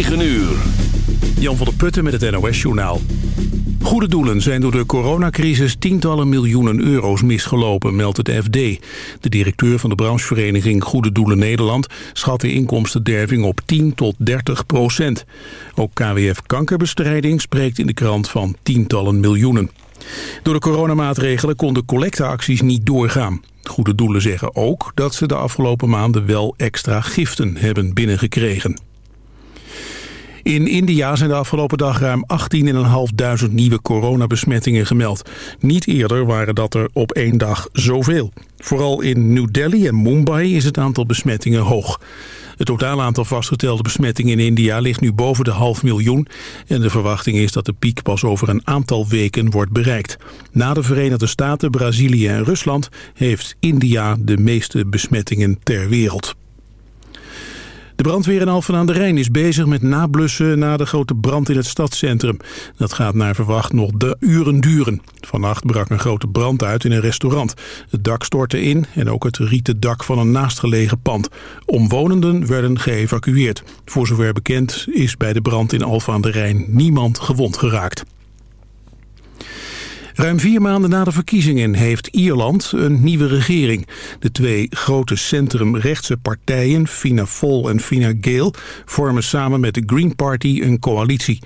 9 uur. Jan van der Putten met het NOS-journaal. Goede doelen zijn door de coronacrisis tientallen miljoenen euro's misgelopen, meldt het FD. De directeur van de branchevereniging Goede Doelen Nederland schat de inkomstenderving op 10 tot 30 procent. Ook KWF Kankerbestrijding spreekt in de krant van tientallen miljoenen. Door de coronamaatregelen konden collecteacties niet doorgaan. Goede Doelen zeggen ook dat ze de afgelopen maanden wel extra giften hebben binnengekregen. In India zijn de afgelopen dag ruim 18.500 nieuwe coronabesmettingen gemeld. Niet eerder waren dat er op één dag zoveel. Vooral in New Delhi en Mumbai is het aantal besmettingen hoog. Het totaal aantal vastgestelde besmettingen in India ligt nu boven de half miljoen. En de verwachting is dat de piek pas over een aantal weken wordt bereikt. Na de Verenigde Staten, Brazilië en Rusland heeft India de meeste besmettingen ter wereld. De brandweer in Alphen aan de Rijn is bezig met nablussen na de grote brand in het stadscentrum. Dat gaat naar verwacht nog de uren duren. Vannacht brak een grote brand uit in een restaurant. Het dak stortte in en ook het rieten dak van een naastgelegen pand. Omwonenden werden geëvacueerd. Voor zover bekend is bij de brand in Alphen aan de Rijn niemand gewond geraakt. Ruim vier maanden na de verkiezingen heeft Ierland een nieuwe regering. De twee grote centrumrechtse partijen, Fianna Fáil en Fine Gael... vormen samen met de Green Party een coalitie.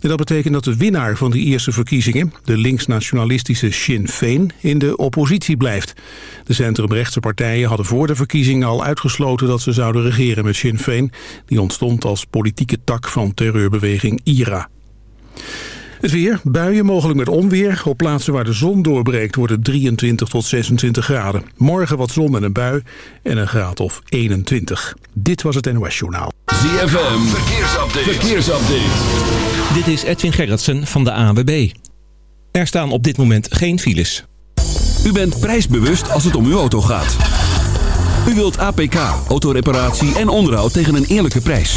En dat betekent dat de winnaar van de Ierse verkiezingen... de linksnationalistische Sinn Féin in de oppositie blijft. De centrumrechtse partijen hadden voor de verkiezingen al uitgesloten... dat ze zouden regeren met Sinn Féin. Die ontstond als politieke tak van terreurbeweging IRA. Het weer, buien mogelijk met onweer. Op plaatsen waar de zon doorbreekt wordt het 23 tot 26 graden. Morgen wat zon en een bui en een graad of 21. Dit was het NOS Journaal. ZFM, verkeersupdate. verkeersupdate. Dit is Edwin Gerritsen van de ANWB. Er staan op dit moment geen files. U bent prijsbewust als het om uw auto gaat. U wilt APK, autoreparatie en onderhoud tegen een eerlijke prijs.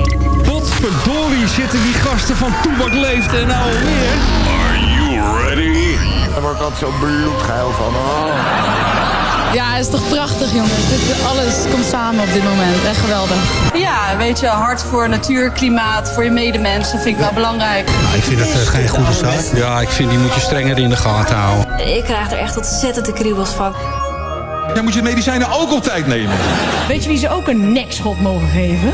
Potverdorie zitten die gasten van Toebak Leeft en nou alweer. Are you ready? Daar word ik altijd zo bloedgeil van. Oh. Ja, het is toch prachtig, jongens. Dit, alles komt samen op dit moment. Echt geweldig. Ja, weet je, hard voor natuur, klimaat, voor je medemensen vind ik wel belangrijk. ik vind dat uh, geen goede zaak. Ja, ik vind die moet je strenger in de gaten houden. Ik krijg er echt ontzettend de kriebels van. Ja, moet je medicijnen ook op tijd nemen. Weet je wie ze ook een nekschot mogen geven?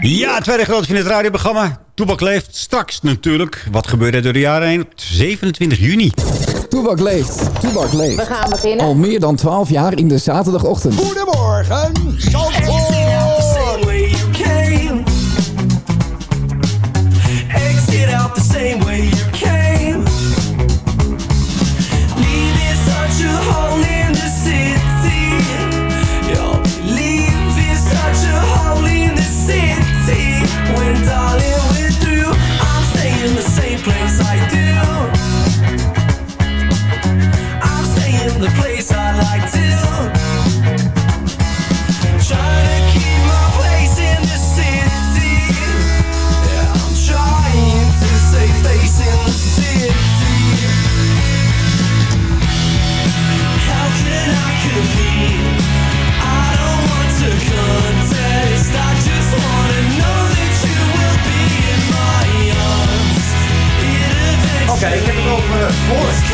Ja, het tweede grote van het radioprogramma. Toebak leeft straks natuurlijk. Wat gebeurde er door de jaren heen? Op 27 juni. Toebak leeft. Toebak leeft. We gaan beginnen. Al meer dan 12 jaar in de zaterdagochtend. Goedemorgen, Zandvoort.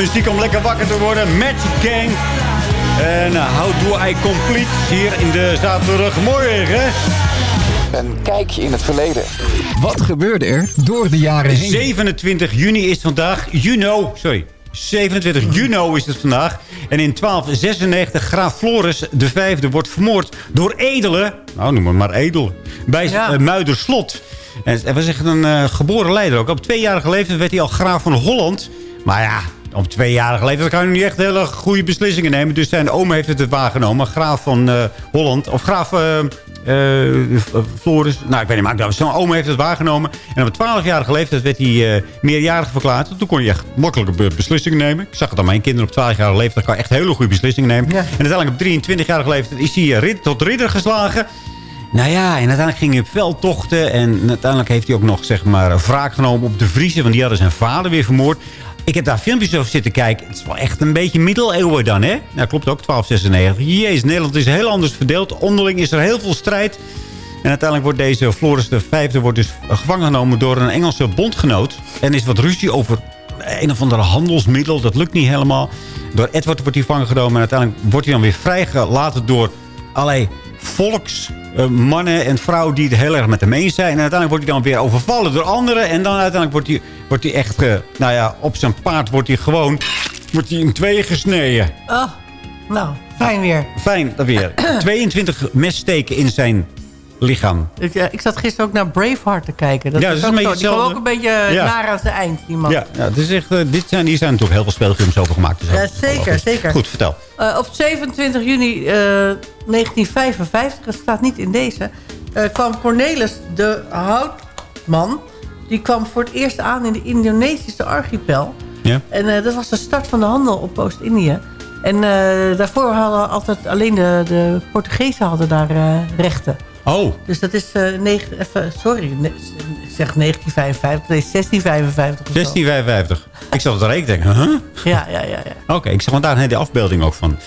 muziek om lekker wakker te worden. Magic Gang. En uh, How Do I Complete hier in de zaterdagmorgen. Een kijkje in het verleden. Wat gebeurde er door de jaren heen? 27 juni is vandaag. Juno, sorry. 27 juni is het vandaag. En in 1296 graaf Floris de vijfde wordt vermoord door edelen. Nou, noem maar maar edel. Bij Ja. eh, Muiderslot. En hij was echt een eh, geboren leider ook. Op tweejarige leeftijd werd hij al graaf van Holland. Maar ja, op tweejarige leeftijd kan je niet echt hele goede beslissingen nemen. Dus zijn oom heeft het waargenomen. Graaf van eh, Holland. Of graaf eh, Floris. Nou, ik weet niet, maar nou, zijn oom heeft het waargenomen. En op 12-jarige leeftijd werd hij meerjarig verklaard. Toen kon je echt makkelijke be- beslissingen nemen. Ik zag het aan mijn kinderen op 12-jarige leeftijd. kan echt hele goede beslissingen nemen. En uiteindelijk op 23-jarige leeftijd is hij rid- tot ridder geslagen. Nou ja, en uiteindelijk ging hij op veldtochten. En uiteindelijk heeft hij ook nog zeg maar, wraak genomen op de Vriezen. Want die hadden zijn vader weer vermoord. Ik heb daar filmpjes over zitten kijken. Het is wel echt een beetje middeleeuwen dan, hè? Nou, klopt ook, 1296. Jezus, Nederland is heel anders verdeeld. Onderling is er heel veel strijd. En uiteindelijk wordt deze Floris de Vijfde wordt dus gevangen genomen door een Engelse bondgenoot. En is wat ruzie over een of andere handelsmiddel. Dat lukt niet helemaal. Door Edward wordt hij gevangen genomen. En uiteindelijk wordt hij dan weer vrijgelaten door allerlei volksmannen en vrouwen die het heel erg met hem eens zijn. En uiteindelijk wordt hij dan weer overvallen door anderen. En dan uiteindelijk wordt hij, wordt hij echt, eh, nou ja, op zijn paard wordt hij gewoon wordt hij in tweeën gesneden. Oh, nou, fijn weer. Fijn, dat weer. 22 messteken in zijn lichaam. Ik, eh, ik zat gisteren ook naar Braveheart te kijken. Dat Ja, is dat is ook een beetje ook een beetje Ja. naar aan zijn eind, die man. Ja, ja het is echt, eh, dit zijn, hier zijn natuurlijk heel veel speelfilms over gemaakt. Dus Ja, dat zeker, zeker. Goed, vertel. Eh, op 27 juni eh, 1955, het staat niet in deze... kwam Cornelis de Houtman... die kwam voor het eerst aan in de Indonesische archipel. Ja. En dat was de start van de handel op Oost-Indië. En daarvoor hadden altijd alleen de, de Portugezen hadden daar rechten. Oh. Dus dat is, eh, negen, even, sorry, ik zeg 1955, nee, 1655 of zo. 1655. Ik zat het rekenen. Huh? Ja, ja, ja. ja. Oké, ik zag want daar een hele afbeelding ook van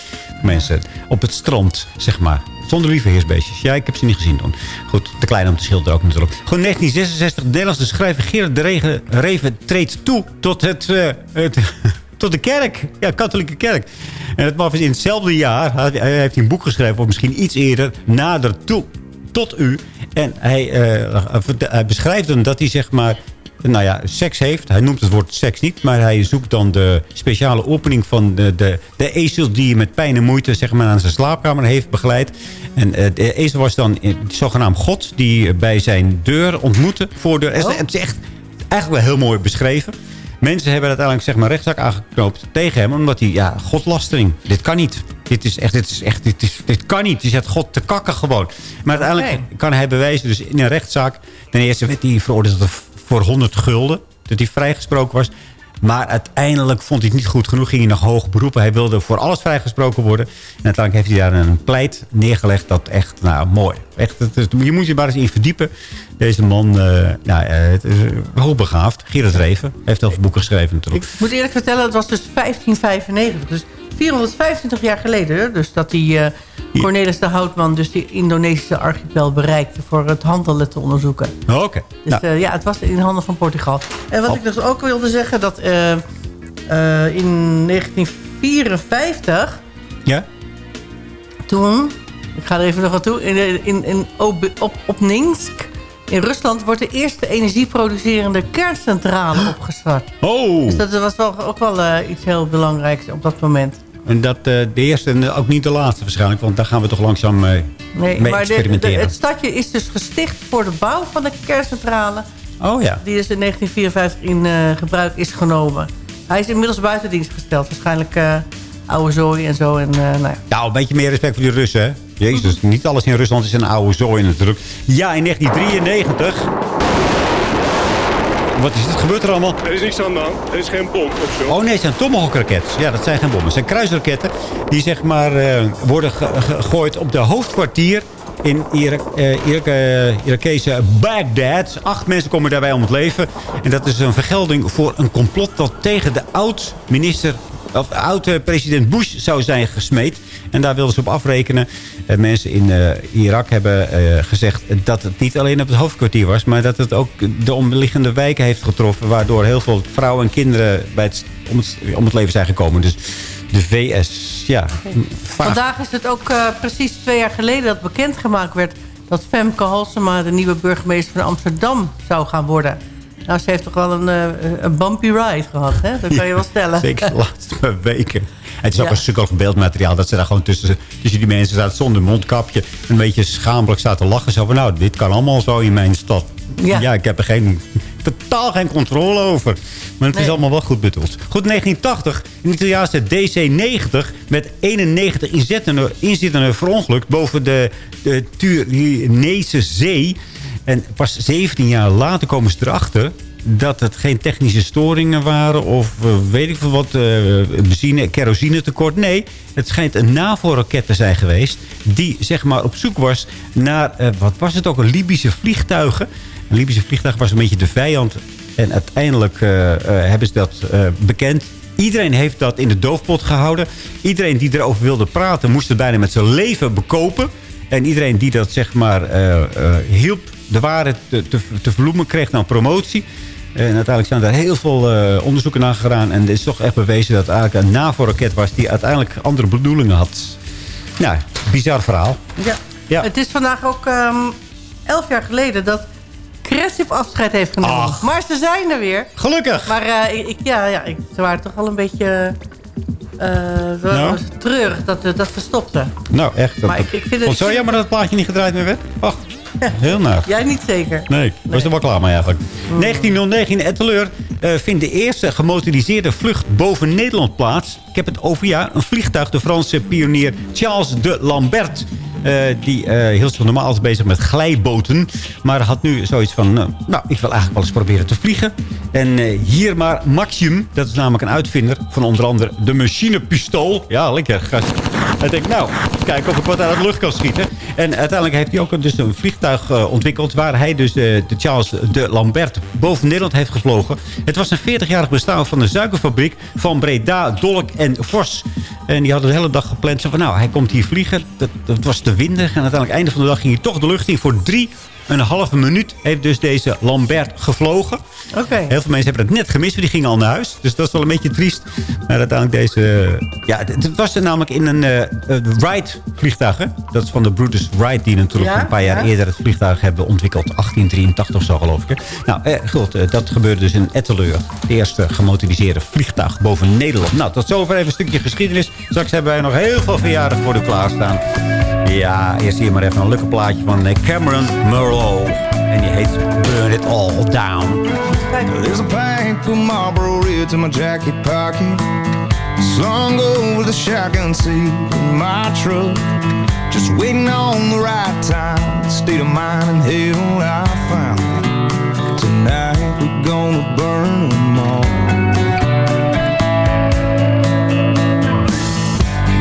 mensen op het strand, zeg maar. Zonder lieve heersbeestjes. Ja, ik heb ze niet gezien toen. Goed, te klein om te schilderen ook natuurlijk. Gewoon 1966, de Nederlandse schrijver Gerard de Regen, Reven treedt toe tot, het, eh, het, tot de kerk. Ja, katholieke kerk. En het was in hetzelfde jaar, hij hij heeft een boek geschreven, of misschien iets eerder, nader toe tot u. En hij, eh, hij beschrijft dan dat hij zeg maar nou ja, seks heeft. Hij noemt het woord seks niet, maar hij zoekt dan de speciale opening van de, de, de ezel die met pijn en moeite zeg maar, aan zijn slaapkamer heeft begeleid. En eh, de ezel was dan zogenaamd God die bij zijn deur ontmoette. Voordeur. Is- Het is echt eigenlijk wel heel mooi beschreven. Mensen hebben uiteindelijk zeg maar rechtszaak aangeknoopt tegen hem. Omdat hij, ja, godlastering. Dit kan niet. Dit is echt, dit is echt, dit, is, dit kan niet. Je zet God te kakken gewoon. Maar uiteindelijk kan hij bewijzen, dus in een rechtszaak. Ten eerste werd hij veroordeeld voor 100 gulden. Dat hij vrijgesproken was. Maar uiteindelijk vond hij het niet goed genoeg. Ging hij nog hoog beroepen. Hij wilde voor alles vrijgesproken worden. En uiteindelijk heeft hij daar een pleit neergelegd. Dat echt, nou, mooi. Echt, het is- je moet je maar eens in verdiepen. Deze man, eh nou, eh, het is eh, hoogbegaafd. Gerard Reven. Heeft heel veel boeken geschreven natuurlijk. Ik moet eerlijk vertellen, het was dus 1595. Dus 425 jaar geleden. Dus dat die eh, Cornelis de Houtman dus die Indonesische archipel bereikte... voor het handelen te onderzoeken. Oh, Oké. Dus Nou, eh, ja, het was in handen van Portugal. En wat Oh. ik dus ook wilde zeggen... dat eh, in 1954... Ja? Toen, ik ga er even nog aan toe... in, in, in Ob- in Rusland wordt de eerste energieproducerende kerncentrale opgestart. Oh! Dus dat was wel, ook wel eh, iets heel belangrijks op dat moment. En dat eh, de eerste en ook niet de laatste waarschijnlijk. Want daar gaan we toch langzaam eh, Nee, mee maar de- de, experimenteren. het stadje is dus gesticht voor de bouw van de kerncentrale. Oh ja. Die dus in 1954 in gebruik is genomen. Hij is inmiddels buiten dienst gesteld. Waarschijnlijk oude zooi en zo. En, nou ja. Nou, een beetje meer respect voor die Russen, hè? Jezus, niet alles in Rusland is een oude zooi natuurlijk. Ja, in 1993... Wat is het? Gebeurt er allemaal? Er is niks aan de hand. Er is geen bom of zo. Oh nee, het zijn tomahawk-raketten. Ja, dat zijn geen bommen. Het zijn kruisraketten die zeg maar eh, worden ge- ge- gegooid op de hoofdkwartier in Irak, eh, Irak, eh, Irakese Baghdad. Acht mensen komen daarbij om het leven. En dat is een vergelding voor een complot dat tegen de oud-minister... Of oud-president Bush zou zijn gesmeed. En daar wilden ze op afrekenen. Eh, mensen in eh, Irak hebben eh, gezegd dat het niet alleen op het hoofdkwartier was... maar dat het ook de omliggende wijken heeft getroffen... waardoor heel veel vrouwen en kinderen bij het, om, het, om het leven zijn gekomen. Dus de VS, ja... vaag. Vandaag is het ook precies twee jaar geleden dat bekendgemaakt werd... dat Femke Halsema de nieuwe burgemeester van Amsterdam zou gaan worden. Nou, ze heeft toch wel een, eh, een bumpy ride gehad, hè? Dat kan je wel stellen. Zeker de laatste weken. Het is ook Ja. een stuk beeldmateriaal. Dat ze daar gewoon tussen, tussen die mensen zaten zonder mondkapje. Een beetje schamelijk zaten lachen. Zo van, nou, dit kan allemaal zo in mijn stad. Ja. ik heb er geen, totaal geen controle over. Maar het is allemaal wel goed bedoeld. Goed, 1980. Een Italiaanse DC-90 met 91 inzittenden, inzittenden verongelukt boven de, de Turinese zee. En pas 17 jaar later komen ze erachter dat het geen technische storingen waren of eh, weet ik veel wat, eh benzine, kerosine tekort. Nee, het schijnt een NAVO-raket te zijn geweest die zeg maar op zoek was naar, eh, wat was het ook, een Libische vliegtuigen. Een Libische vliegtuig was een beetje de vijand en uiteindelijk hebben ze dat bekend. Iedereen heeft dat in de doofpot gehouden. Iedereen die erover wilde praten moest het bijna met zijn leven bekopen. En iedereen die dat zeg maar hielp de waarheid te, te, te verloemen, kreeg dan promotie. En uiteindelijk zijn er heel veel eh, onderzoeken naar gedaan. En het is toch echt bewezen dat het eigenlijk een NAVO-raket was... die uiteindelijk andere bedoelingen had. Nou, bizar verhaal. Ja. Ja. Het is vandaag ook ehm, elf jaar geleden dat Cressip afscheid heeft genomen. Ach. Maar ze zijn er weer. Gelukkig. Maar eh, ik, ja, ja, ik, ze waren toch wel een beetje eh, Nou? treurig dat, eh, dat ze stopten. Nou, echt. Maar ik- ik vind het- zo jammer dat het plaatje niet gedraaid meer werd. Ach, heel naar. Jij niet zeker. Nee, ik was er wel klaar mee eigenlijk. 1909 in Etteleur eh, vindt de eerste gemotoriseerde vlucht boven Nederland plaats. Ik heb het over ja, een vliegtuig. De Franse pionier Charles de Lambert. eh, die eh hield zich normaal altijd bezig met glijboten. Maar had nu zoiets van... eh, nou, ik wil eigenlijk wel eens proberen te vliegen. En eh, hier maar Maxim. Dat is namelijk een uitvinder van onder andere de machinepistool. Ja, lekker. gast. Hij denkt, nou, kijken of ik wat uit de lucht kan schieten. En uiteindelijk heeft hij ook dus een vliegtuig eh, ontwikkeld... waar hij dus eh, de Charles de Lambert boven Nederland heeft gevlogen. Het was een 40-jarig bestaan van de suikerfabriek... van Breda, Dolk en Vos. En die hadden de hele dag gepland. Zo van, nou, hij komt hier vliegen. Dat, dat was te windig. En uiteindelijk, einde van de dag, ging hij toch de lucht in voor drie... Een halve minuut heeft dus deze Lambert gevlogen. Oké. Heel veel mensen hebben het net gemist, want die gingen al naar huis. Dus dat is wel een beetje triest. Maar uiteindelijk deze... Ja, het was er namelijk in een eh, Wright vliegtuig. hè? Dat is van de Brutus Wright, die natuurlijk Ja, een paar jaar ja. eerder het vliegtuig hebben ontwikkeld. 1883 of zo, geloof ik. hè. Nou, eh, goed, eh, dat gebeurde dus in Etteleur. Het eerste gemotoriseerde vliegtuig boven Nederland. Nou, tot zover even een stukje geschiedenis. Straks hebben wij nog heel veel verjaardag voor u klaarstaan. Ja, eerst hier maar even een leuke plaatje van eh, Cameron Merlo. En die heet Burn It All Down. There's a pack of Marlboro Reds in my jacket pocket. Slung over the shotgun seat in my truck. Just waiting on the right time. State of mind and hell I found. Tonight we're gonna burn them all.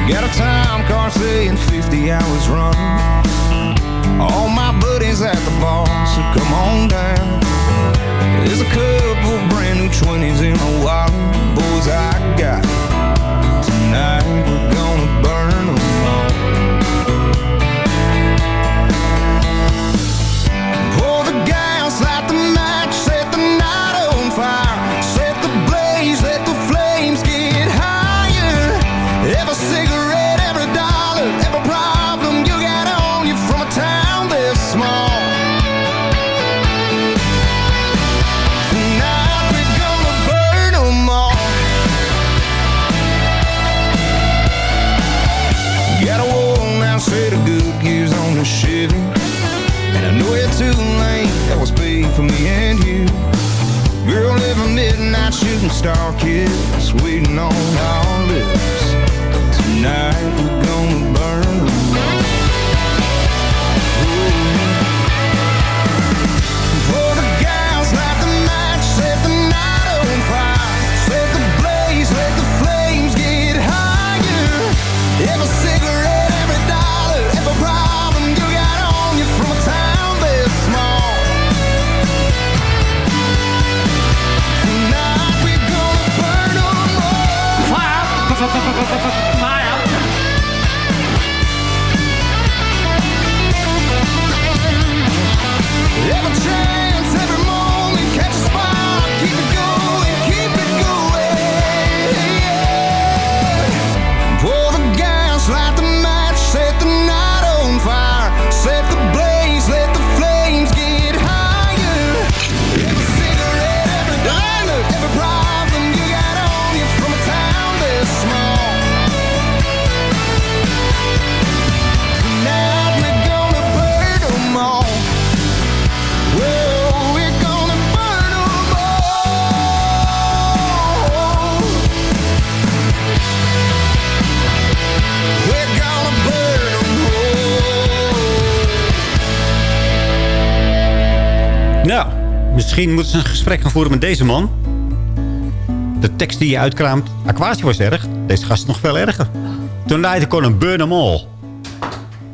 Got a time car saying 50 hours running. All my buddies at the bar, so come on down. There's a couple brand new 20s in a wallet. Boys, I got. Tonight we're gonna burn all. Pour the gas, light the match, set the night on fire. Set the blaze, let the flames get higher. for star kiss waiting on our lips. Tonight we're gonna Nou, misschien moeten ze een gesprek gaan voeren met deze man. De tekst die je uitkraamt. Aquatie was erg. Deze gast is nog veel erger. Tonight I gonna burn them all.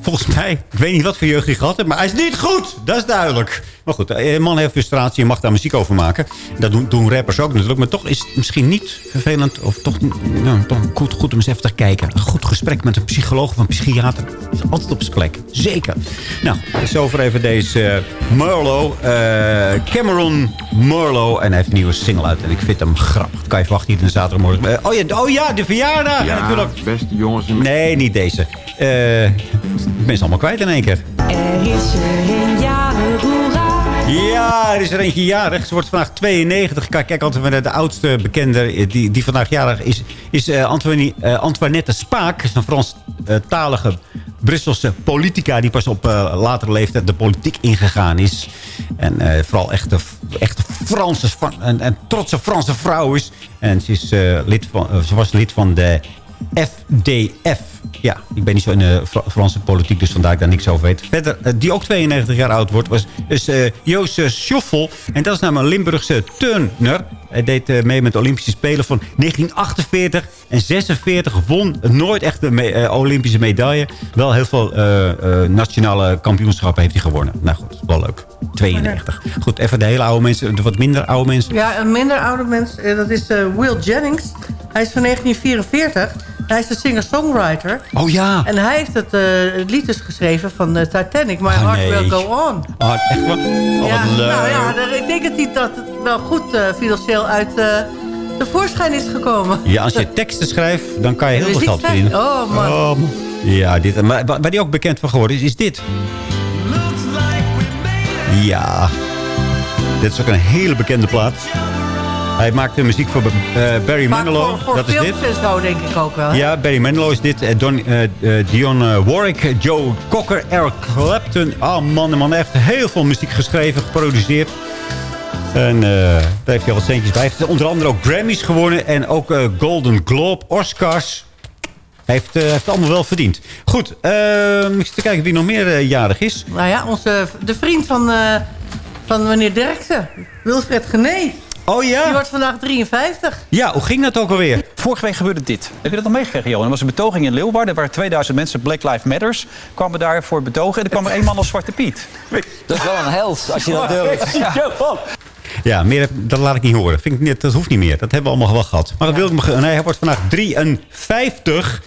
Volgens mij, ik weet niet wat voor jeugd hij gehad heeft, maar hij is niet goed. Dat is duidelijk. Maar goed, een man heeft frustratie en mag daar muziek over maken. Dat doen, doen rappers ook natuurlijk. Maar toch is het misschien niet vervelend. Of toch, nou, toch goed, goed om eens even te kijken. Een goed gesprek met een psycholoog of een psychiater is altijd op zijn plek. Zeker. Nou, zover even deze eh, Merlo. eh, Cameron Merlo. En hij heeft een nieuwe single uit. En ik vind hem grappig. Kan je verwachten hier in de zaterdagmorgen. Eh, oh, ja, oh ja, de verjaardag. Ja, natuurlijk. beste jongens. en- Nee, niet deze. Eh, ik ben ze allemaal kwijt in één keer. Er is er een hoera. Ja, er is er eentje jarig. Ze wordt vandaag 92. Kijk, kijk altijd de oudste bekende die, die vandaag jarig is. Is eh, Antoine- eh, Antoinette Spaak. is een Franstalige Brusselse politica... die pas op eh, latere leeftijd de politiek ingegaan is. En vooral echt een echte Franse... En, en trotse Franse vrouw is. En ze, is, lid van, ze was lid van de FDF. Ja, ik ben niet zo in de Fra- Franse politiek, dus vandaar ik daar niks over weet. Verder, eh, die ook 92 jaar oud wordt, was, is eh Joost eh, Schoffel. En dat is namelijk een Limburgse turner. Hij deed eh, mee met de Olympische Spelen van 1948 en 46. Won nooit echt de me- eh, Olympische medaille. Wel heel veel eh, nationale kampioenschappen heeft hij gewonnen. Nou goed, wel leuk. 92. Goed, even de hele oude mensen, de wat minder oude mensen. Ja, een minder oude mens, dat is Will Jennings. Hij is van 1944. Hij is de singer-songwriter. Oh ja. En hij heeft het, het lied dus geschreven van Titanic. My Ah, Heart nee. Will Go On. Oh, echt wel? Oh, ja, wat leuk. nou ja, ik denk dat, hij, dat wel goed eh, uit eh tevoorschijn is gekomen. Ja, als je teksten schrijft, dan kan je heel veel geld verdienen. Oh, man. man. Ja, dit, maar wa- waar die ook bekend van geworden is, is dit. Ja. Dit is ook een hele bekende plaat. Hij maakte muziek voor eh, Barry Manilow. voor, voor Dat is dit. zo denk ik ook wel. hè? Ja, Barry Manilow is dit. Eh, Don, Dion Warwick, Joe Cocker, Eric Clapton. Oh man, de man heeft heel veel muziek geschreven, geproduceerd. En eh, daar heeft hij al wat centjes bij. Hij heeft onder andere ook Grammys gewonnen. En ook eh, Golden Globe, Oscars. Hij heeft, eh, heeft het allemaal wel verdiend. Goed, eh, ik zit te kijken wie nog meer eh, jarig is. Nou ja, onze, de vriend van, eh, van meneer Derksen, Wilfred Gené. Oh ja? Die wordt vandaag 53. Ja, hoe ging dat ook alweer? Vorige week gebeurde dit. Heb je dat al meegekregen, Johan? Er was een betoging in Leeuwarden. Er waren 2000 mensen, Black Lives Matters, kwamen daar voor betogen. En er kwam er één man als Zwarte Piet. Dat is wel een held, als je dat durft. Ja. Ja, meer, heb- dat laat ik niet horen. Vind ik niet, dat hoeft niet meer. Dat hebben we allemaal wel gehad. Maar dat wil ik me, nee, hij wordt vandaag 53.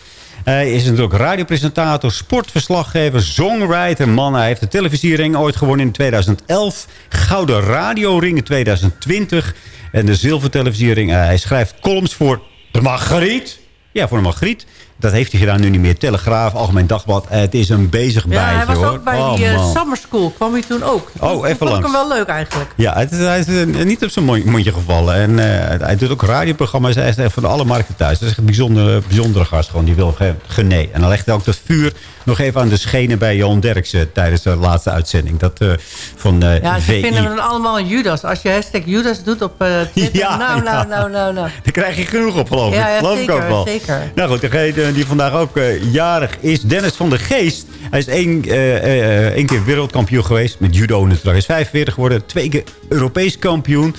Hij is natuurlijk radiopresentator, sportverslaggever, songwriter. Man, hij heeft de televisiering ooit gewonnen in 2011. Gouden radioring in 2020. En de zilvertelevisiering. Eh, hij schrijft columns voor de Margriet. Ja, voor de Margriet. Dat heeft hij gedaan, nu niet meer. Telegraaf, Algemeen Dagblad. Eh, het is een bezig Ja, bijtje, hij was hoor. ook bij Oh, die eh, summer school. Kwam hij toen ook. Oh, Vond- even vond ik hem wel leuk eigenlijk. Ja, het is, hij is eh, niet op zijn mond- mondje gevallen. En eh, hij doet ook radioprogramma's. Hij is echt van alle markten thuis. Dat is echt een bijzondere, bijzondere gast. Gewoon, die wil geen genee. En dan legt hij ook dat vuur nog even aan de schenen bij Johan Derksen... tijdens de laatste uitzending. Dat eh, van eh Ja, ze VI. vinden hem dan allemaal Judas. Als je hashtag Judas doet op eh Twitter. Ja, nou, ja. nou, nou, nou, nou. Daar krijg je genoeg op, geloof ik. Ja, ja, geloof zeker, ik ook wel. zeker. Nou goed, degene die vandaag ook eh, jarig is, Dennis van der Geest. Hij is één, eh, eh, één keer wereldkampioen geweest. Met judo natuurlijk. Hij is 45 geworden. Twee keer Europees kampioen.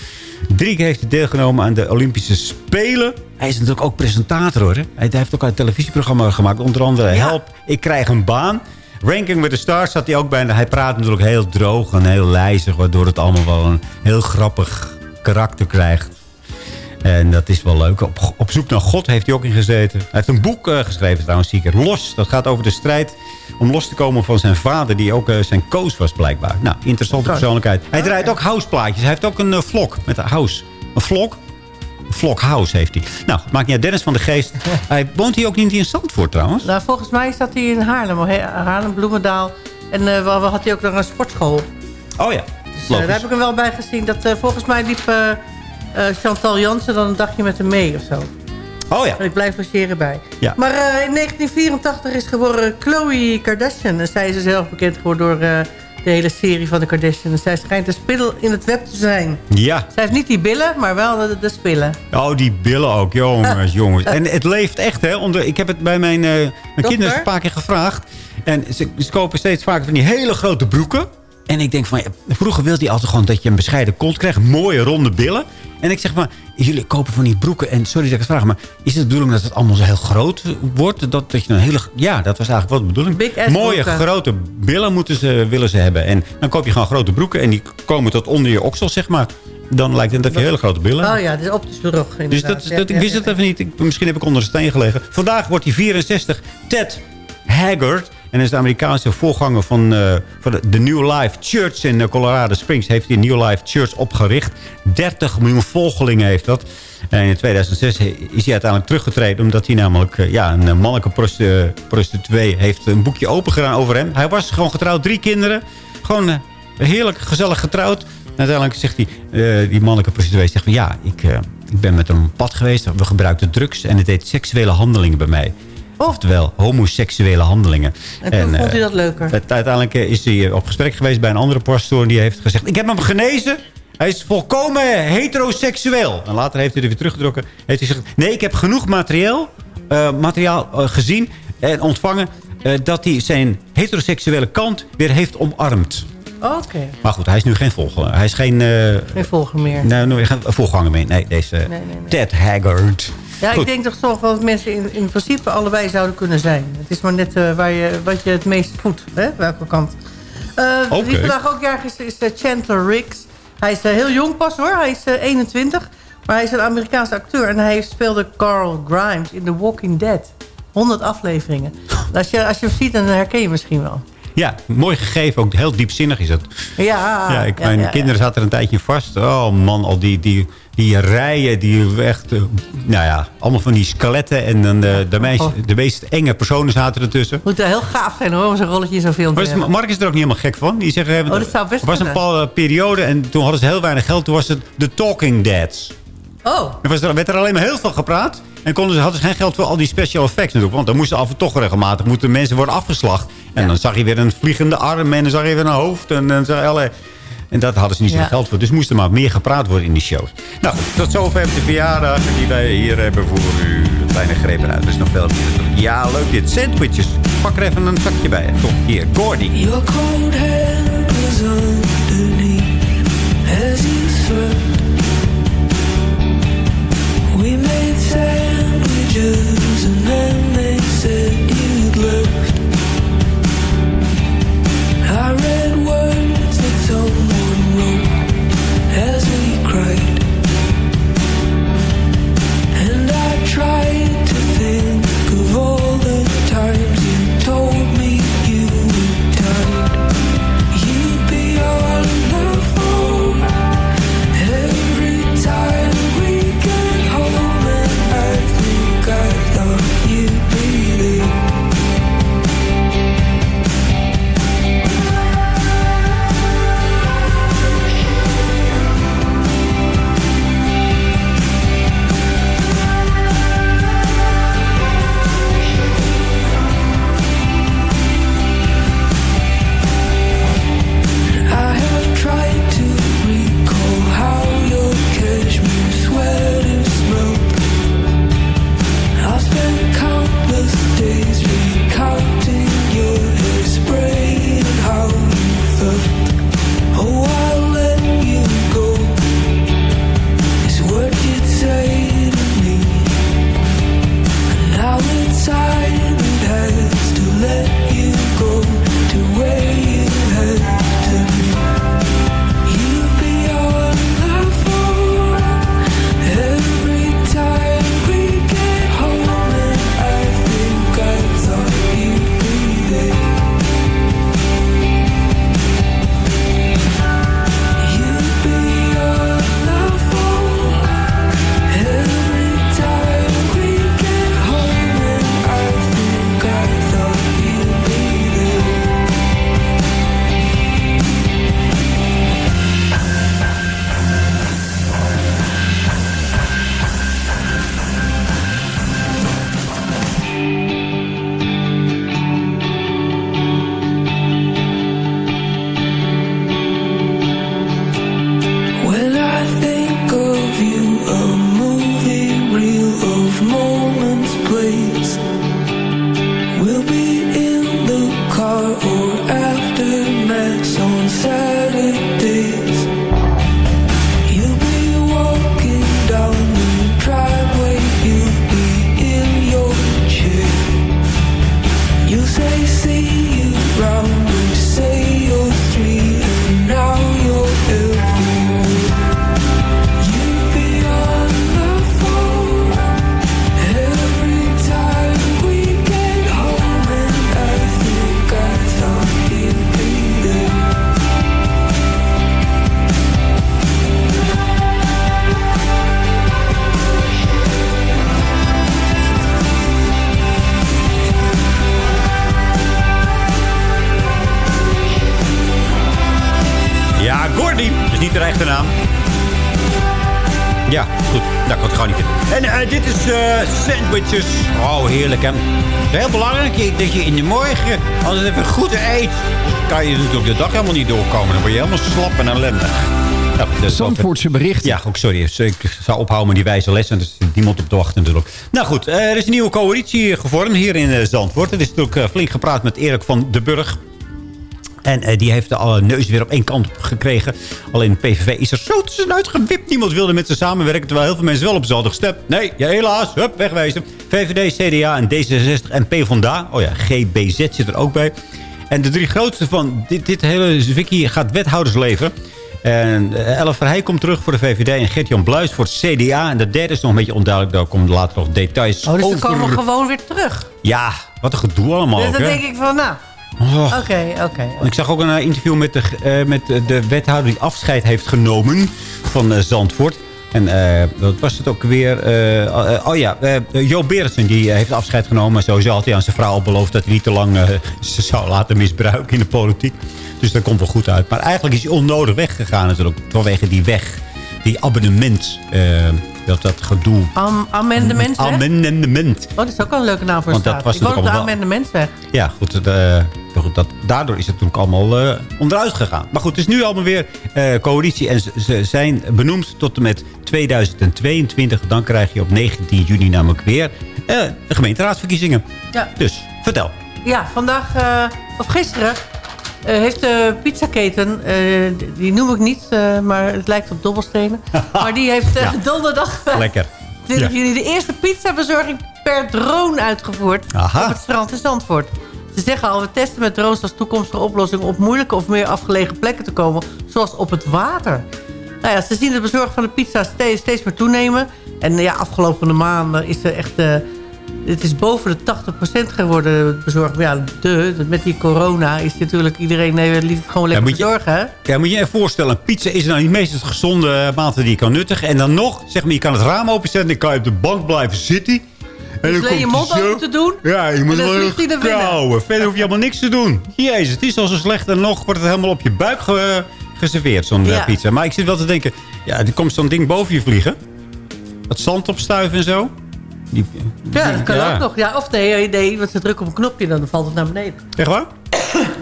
Drie keer heeft hij deelgenomen aan de Olympische Spelen. Hij is natuurlijk ook presentator hoor. Hij heeft ook een televisieprogramma gemaakt. Onder andere Help, ik krijg een baan. Ranking with the Stars zat hij ook bij. Hij praat natuurlijk heel droog en heel lijzig. Waardoor het allemaal wel een heel grappig karakter krijgt. En dat is wel leuk. Op, op zoek naar God heeft hij ook in gezeten. Hij heeft een boek eh, geschreven trouwens, zie ik. Los. Dat gaat over de strijd om los te komen van zijn vader... die ook eh, zijn coach was blijkbaar. Nou, interessante persoonlijkheid. Hij draait ook houseplaatjes. Hij heeft ook een eh, vlog met een house. Een vlog? Een vlog house heeft hij. Nou, maakt niet uit. Dennis van de Geest. hij woont hier ook niet in Zandvoort trouwens. Nou, volgens mij zat hij in Haarlem. Haarlem, Bloemendaal. En waar waar had hij ook nog een sportschool. Oh ja. Dus, daar heb ik hem wel bij gezien. Dat, volgens mij liep Chantal Jansen dan een dagje met hem mee of zo. Oh ja. En ik blijf logeren bij. Ja. Maar eh, in 1984 is geboren Khloe Kardashian. En zij is dus heel erg bekend geworden door eh, de hele serie van de Kardashian. En zij schijnt een spil in het web te zijn. Ja. Zij heeft niet die billen, maar wel de, de spillen. Oh, die billen ook. Jongens, jongens. En het leeft echt, hè. Onder, ik heb het bij mijn, eh, mijn kinderen een paar keer gevraagd. En ze, ze kopen steeds vaker van die hele grote broeken. En ik denk van, ja, vroeger wilde hij altijd gewoon dat je een bescheiden kont krijgt. Mooie ronde billen. En ik zeg maar, jullie kopen van die broeken. En sorry dat ik het vraag, maar is het de bedoeling dat het allemaal zo heel groot wordt? Dat, dat je een hele, ja, dat was eigenlijk wel de bedoeling. Big ass Mooie broeken. grote billen moeten ze, willen ze hebben. En dan koop je gewoon grote broeken. En die komen tot onder je oksel, zeg maar. Dan lijkt het dat je hele grote billen Oh ja, dus optisch bedrog dus dat, dat, ik wist het even niet. Ik, misschien heb ik onder de steen gelegen. Vandaag wordt hij 64. Ted Haggard. En is de Amerikaanse voorganger van, eh, van de, New Life Church in eh, Colorado Springs. Heeft hij New Life Church opgericht. 30 miljoen volgelingen heeft dat. En in 2006 is hij uiteindelijk teruggetreden. Omdat hij namelijk eh, ja, een mannelijke prostu- prostituee heeft een boekje open gedaan over hem. Hij was gewoon getrouwd. Drie kinderen. Gewoon heerlijk gezellig getrouwd. En uiteindelijk zegt eh, die mannelijke prostituee zegt van... ja, ik, ik ben met hem op pad geweest. We gebruikten drugs en het deed seksuele handelingen bij mij. Oftewel, homoseksuele handelingen. En vond eh, hij dat leuker. Uiteindelijk eh, is hij eh, op gesprek geweest bij een andere pastoor. En die heeft gezegd, ik heb hem genezen. Hij is volkomen heteroseksueel. En later heeft hij er weer teruggetrokken. Heeft hij gezegd, nee, ik heb genoeg materiaal, eh, materiaal eh, gezien en ontvangen... eh, dat hij zijn heteroseksuele kant weer heeft omarmd. Oké, Maar goed, hij is nu geen volger. Hij is geen... eh, geen volger meer. Nee, geen voorganger meer. Nee, deze nee, nee. Ted Haggard. Ja, Goed. ik denk toch toch wel dat mensen in, in principe allebei zouden kunnen zijn. Het is maar net eh, waar je, wat je het meest voedt, hè? welke kant. Wie vandaag ook jarig is, is eh, Chandler Riggs. Hij is heel jong pas hoor, hij is eh, 21. Maar hij is een Amerikaanse acteur en hij speelde Carl Grimes in The Walking Dead. 100 afleveringen. Als je, als je hem ziet, dan herken je misschien wel. Ja, mooi gegeven. Ook heel diepzinnig is het. Ja, ja, ik, mijn ja, ja. kinderen zaten er een tijdje vast. Oh man, al die, die, die rijen, die echt... eh, nou ja, allemaal van die skeletten. En dan de, de, meest, de meest enge personen zaten ertussen. Moet wel heel gaaf zijn hoor, om zo'n rolletje zo'n film te hebben. Mark is er ook niet helemaal gek van. Die zeggen, Oh, dat zou best was een bepaalde periode en toen hadden ze heel weinig geld. Toen was het The Talking Deads. Oh, Er was er, werd er alleen maar heel veel gepraat. En konden ze, hadden ze geen geld voor al die special effects natuurlijk. Want dan moesten af en toe toch regelmatig moeten mensen worden afgeslacht. En dan zag je weer een vliegende arm en dan zag je weer een hoofd. En, dan zag je alle... en dat hadden ze niet zoveel Ja. geld voor. Dus moest er maar meer gepraat worden in die shows. Nou, tot zover de verjaardag die wij hier hebben voor u. Kleine greep eruit. Er is nog veel meer. Ja, leuk dit. Sandwiches. Pak er even een zakje bij. Toch, hier. Gordy. Your cold hand was underneath heerlijk hè. Het is heel belangrijk dat je in de morgen, als het even goed eet, kan je natuurlijk de dag helemaal niet doorkomen. Dan word je helemaal slap en ellendig. Ja, dus Zandvoortse bericht. Ja, ook sorry. Ik zou ophouden met die wijze lessen. Dus er is niemand op te wachten natuurlijk. Nou goed, eh, er is een nieuwe coalitie gevormd hier in eh, Zandvoort. Er is natuurlijk eh, flink gepraat met Erik van den Burg. En eh, die heeft de alle neus weer op één kant gekregen. Alleen de PVV is er zo tussenuit gewipt. Niemand wilde met ze samenwerken. Terwijl heel veel mensen wel op ze hadden gestemd. Nee, ja, helaas. Hup, wegwezen. VVD, CDA en D66 en PvdA. Oh ja, GBZ zit er ook bij. En de drie grootste van dit, dit hele wiki gaat wethouders leveren. En eh, Elle Verheij komt terug voor de VVD. En Gert-Jan Bluis voor het CDA. En de derde is nog een beetje onduidelijk. Daar komen later nog details Oh, dus over. komen gewoon weer terug. Ja, wat een gedoe allemaal Dus dan denk ik van, nou, Oh. oké, oké. Ik zag ook een eh, interview met de, eh, met de wethouder die afscheid heeft genomen van eh, Zandvoort. En eh, wat was het ook weer? eh, eh, oh ja, eh Jo Berendsen die eh, heeft afscheid genomen. Sowieso had hij aan zijn vrouw al beloofd dat hij niet te lang eh, ze zou laten misbruiken in de politiek. Dus dat komt wel goed uit. Maar eigenlijk is hij onnodig weggegaan natuurlijk. Vanwege die weg. Die abonnement. Dat, dat gedoe. Am amendement, hè? Amendement. Oh, dat is ook wel een leuke naam voor Want dat staat. was Ik woon op de amendementsweg. Ja, goed. eh, goed, dat, daardoor is het natuurlijk allemaal eh, onderuit gegaan. Maar goed, het is nu allemaal weer eh, coalitie. En ze, zijn benoemd tot en met 2022. Dan krijg je op 19 juni namelijk weer de gemeenteraadsverkiezingen. Ja. Dus, vertel. Ja, vandaag, of gisteren, heeft de pizzaketen, eh, die noem ik niet, eh, maar het lijkt op dobbelstenen. maar die heeft eh, Ja. donderdag Lekker. 20 Ja. juni de eerste pizzabezorging per drone uitgevoerd Aha. op het strand in Zandvoort. Ze zeggen al, we testen met drones als toekomstige oplossing... om op moeilijke of meer afgelegen plekken te komen, zoals op het water. Nou ja, ze zien het bezorgen van de pizza steeds, steeds meer toenemen. En ja, afgelopen maanden is er echt... eh, het is boven de 80% geworden bezorgd. Maar ja, de, met die corona is natuurlijk iedereen nee, liet het gewoon lekker je- bezorgen. Hè? Ja, moet je je voorstellen, pizza is nou niet meest het gezonde maaltijd die je kan nuttigen. En dan nog, zeg maar, je kan het raam openzetten... dan kan je op de bank blijven zitten... En Dus dan alleen je mond open te doen. Ja, je moet en wel kauwen. Verder hoef je helemaal niks te doen. Jezus, het is al zo slecht. En nog wordt het helemaal op je buik ge- geserveerd, zo'n eh, Ja. pizza. Maar ik zit wel te denken... Ja, er komt zo'n ding boven je vliegen. Dat zand opstuiven en zo. Die, Ja, dat kan ja. ook nog. Ja, of nee, nee, want ze drukken op een knopje en dan valt het naar beneden. Echt waar?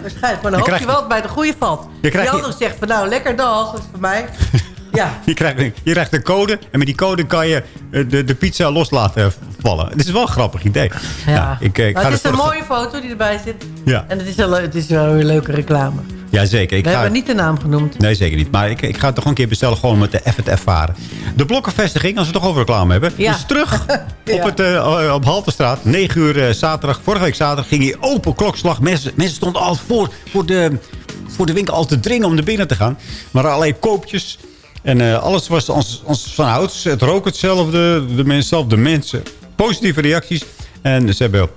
Waarschijnlijk, maar dan Je hoop krijgt- je wel dat het bij de goede valt. Je Die andere zegt van nou, lekker dag, dat is voor mij. Ja, Je krijgt, een- je krijgt een code. En met die code kan je eh, de, de pizza los laten vallen. Het is wel een grappig idee. ja. ik, eh, ik maar ga het is een mooie foto die erbij zit. Ja. En het is wel, het is wel weer leuke reclame. Ja, zeker. Ik We ga... hebben niet de naam genoemd. Nee, zeker niet. Maar ik, ik ga het toch een keer bestellen gewoon om het even te ervaren. De blokkenvestiging, als we het toch over reclame hebben... Ja. is terug Ja. op, het, eh, op Halterstraat. 9 uur eh, zaterdag. Vorige week zaterdag ging hij open klokslag. Mensen, mensen stonden al voor, voor, de, voor de winkel al te dringen om naar binnen te gaan. Maar allerlei koopjes. En eh, alles was als, als van ouds. Het rook hetzelfde. De mensen zelf, de mensen. Positieve reacties. En ze hebben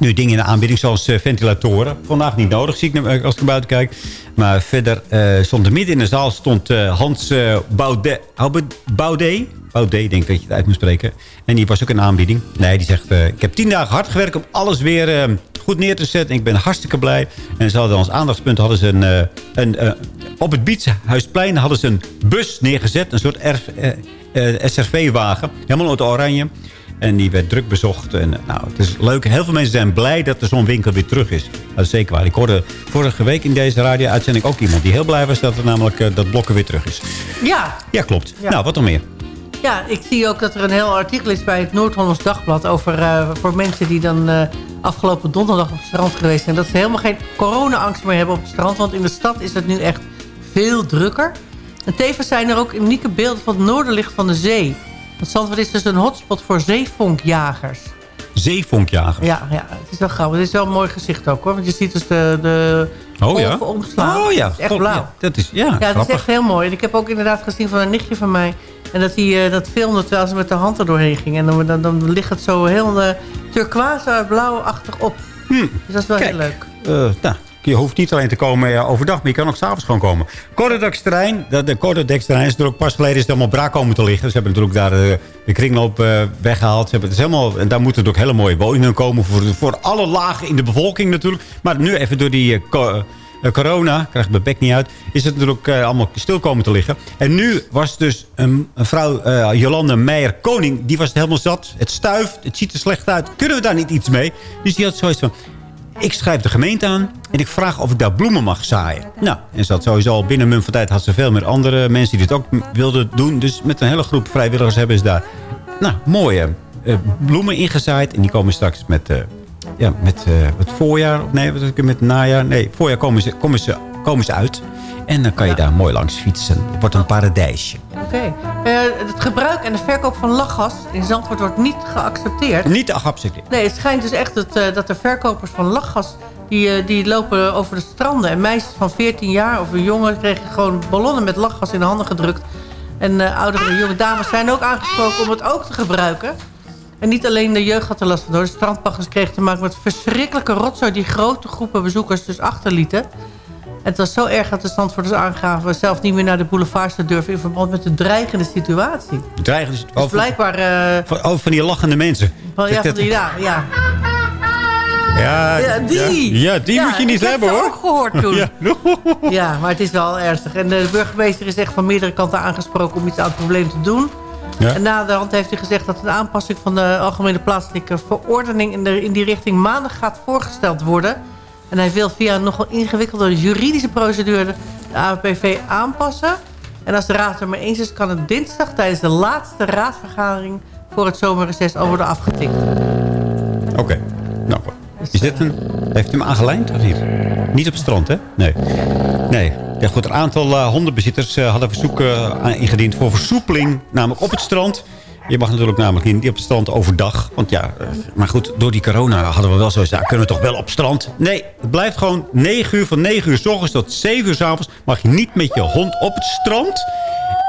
nu dingen in de aanbieding zoals eh, ventilatoren. Vandaag niet nodig, zie ik als ik naar buiten kijk. Maar verder eh, stond er midden in de zaal stond eh, Hans Baudet. Baudet? Baudet, denk dat je het uit moet spreken. En die was ook in aanbieding. Nee, die zegt, ik heb tien dagen hard gewerkt om alles weer goed neer te zetten. Ik ben hartstikke blij. En ze hadden als aandachtspunt hadden ze een... een op het Bietshuisplein hadden ze een bus neergezet. Een soort SRV-wagen. Helemaal uit oranje. En die werd druk bezocht. En, nou, het is leuk. Heel veel mensen zijn blij dat er zo'n winkel weer terug is. Dat is zeker waar. Ik hoorde vorige week in deze radio-uitzending ook iemand die heel blij was... dat er namelijk eh, dat blokken weer terug is. Ja, Ja, klopt. Ja. Nou, wat nog meer? ja, ik zie ook dat er een heel artikel is bij het Noord-Hollands Dagblad... over eh, voor mensen die dan eh, afgelopen donderdag op het strand geweest zijn... dat ze helemaal geen corona-angst meer hebben op het strand. Want in de stad is het nu echt veel drukker. En tevens zijn er ook unieke beelden van het noorderlicht van de zee. Want Zandvoort is dus een hotspot voor zeevonkjagers. Zeevonkjager. Ja, ja, het is wel grappig. Het is wel een mooi gezicht ook hoor. Want je ziet dus de, de Oh ja? omslaan. Oh ja. Het is echt God, blauw. ja, dat is, ja, Ja, het is echt heel mooi. En ik heb ook inderdaad gezien van een nichtje van mij. En dat hij eh, dat filmde terwijl ze met de hand er doorheen ging. En dan, dan, dan ligt het zo heel uh, turquoise blauwachtig op. Dus dat is wel Kijk. heel leuk. Eh, nou, je hoeft niet alleen te komen overdag, maar je kan ook s'avonds gewoon komen. Kortedeksterrein, de, de Kortedeksterrein is natuurlijk pas geleden is het helemaal braak komen te liggen. Ze hebben natuurlijk daar eh, de kringloop eh, weggehaald. Ze hebben, het helemaal, en daar moeten ook hele mooie woningen komen voor, voor alle lagen in de bevolking natuurlijk. Maar nu even door die, eh, corona, krijg mijn bek niet uit, is het natuurlijk allemaal stil komen te liggen. En nu was dus een, een vrouw, eh, Jolande Meijer-Koning, die was het helemaal zat. Het stuift, het ziet er slecht uit. Kunnen we daar niet iets mee? Dus die had zoiets van, ik schrijf de gemeente aan en ik vraag of ik daar bloemen mag zaaien. Nou, en ze had sowieso al binnen een van tijd had ze veel meer andere mensen die dit ook wilden doen. Dus met een hele groep vrijwilligers hebben ze daar nou, mooie eh, bloemen ingezaaid. En die komen straks met, eh, ja, met eh, het voorjaar. Nee, met het najaar. Nee, voorjaar komen ze, komen, ze, komen ze uit. En dan kan je daar mooi langs fietsen. Het wordt een paradijsje. Oké. Eh, het gebruik en de verkoop van lachgas in Zandvoort wordt niet geaccepteerd. Niet geaccepteerd. Nee, het schijnt dus echt dat, eh, dat de verkopers van lachgas... Die, eh, die lopen over de stranden. En meisjes van 14 jaar of een jongen kregen gewoon ballonnen met lachgas in de handen gedrukt. En oudere en jonge dames zijn ook aangesproken om het ook te gebruiken. En niet alleen de jeugd had er last van. door. De strandpachters kregen te maken met verschrikkelijke rotzooi... die grote groepen bezoekers dus achterlieten. Het was zo erg dat de Zandvoorters aangaven... zelf niet meer naar de boulevards te durven... in verband met de dreigende situatie. Dreigen dus Dus blijkbaar... eh, van, over van die lachende mensen. van, ja, van die, ja, ja. ja, Ja, die. Ja, die Ja, moet je niet ik hebben heb hoor. ze ook gehoord toen. Ja. Ja, maar het is wel ernstig. En de burgemeester is echt van meerdere kanten aangesproken om iets aan het probleem te doen. Ja. En na de hand heeft hij gezegd dat een aanpassing van de algemene plaatselijke verordening in, de, in die richting maandag gaat voorgesteld worden. En hij wil via een nogal ingewikkelde juridische procedure de APV aanpassen. En als de raad er mee eens is, kan het dinsdag tijdens de laatste raadsvergadering voor het zomerreces al worden afgetikt. Oké. Nou, is dit een... Heeft hij hem aangelijnd of niet? Niet op het strand, hè? Nee. Nee. Goed, een aantal eh, hondenbezitters eh, hadden verzoek eh, ingediend voor versoepeling. Namelijk op het strand. Je mag natuurlijk namelijk niet op het strand overdag. Want ja, eh, maar goed, door die corona hadden we wel zoiets. Ja, kunnen we toch wel op strand? Nee, het blijft gewoon 9 uur. Van 9 uur s ochtends tot 7 uur s avonds mag je niet met je hond op het strand.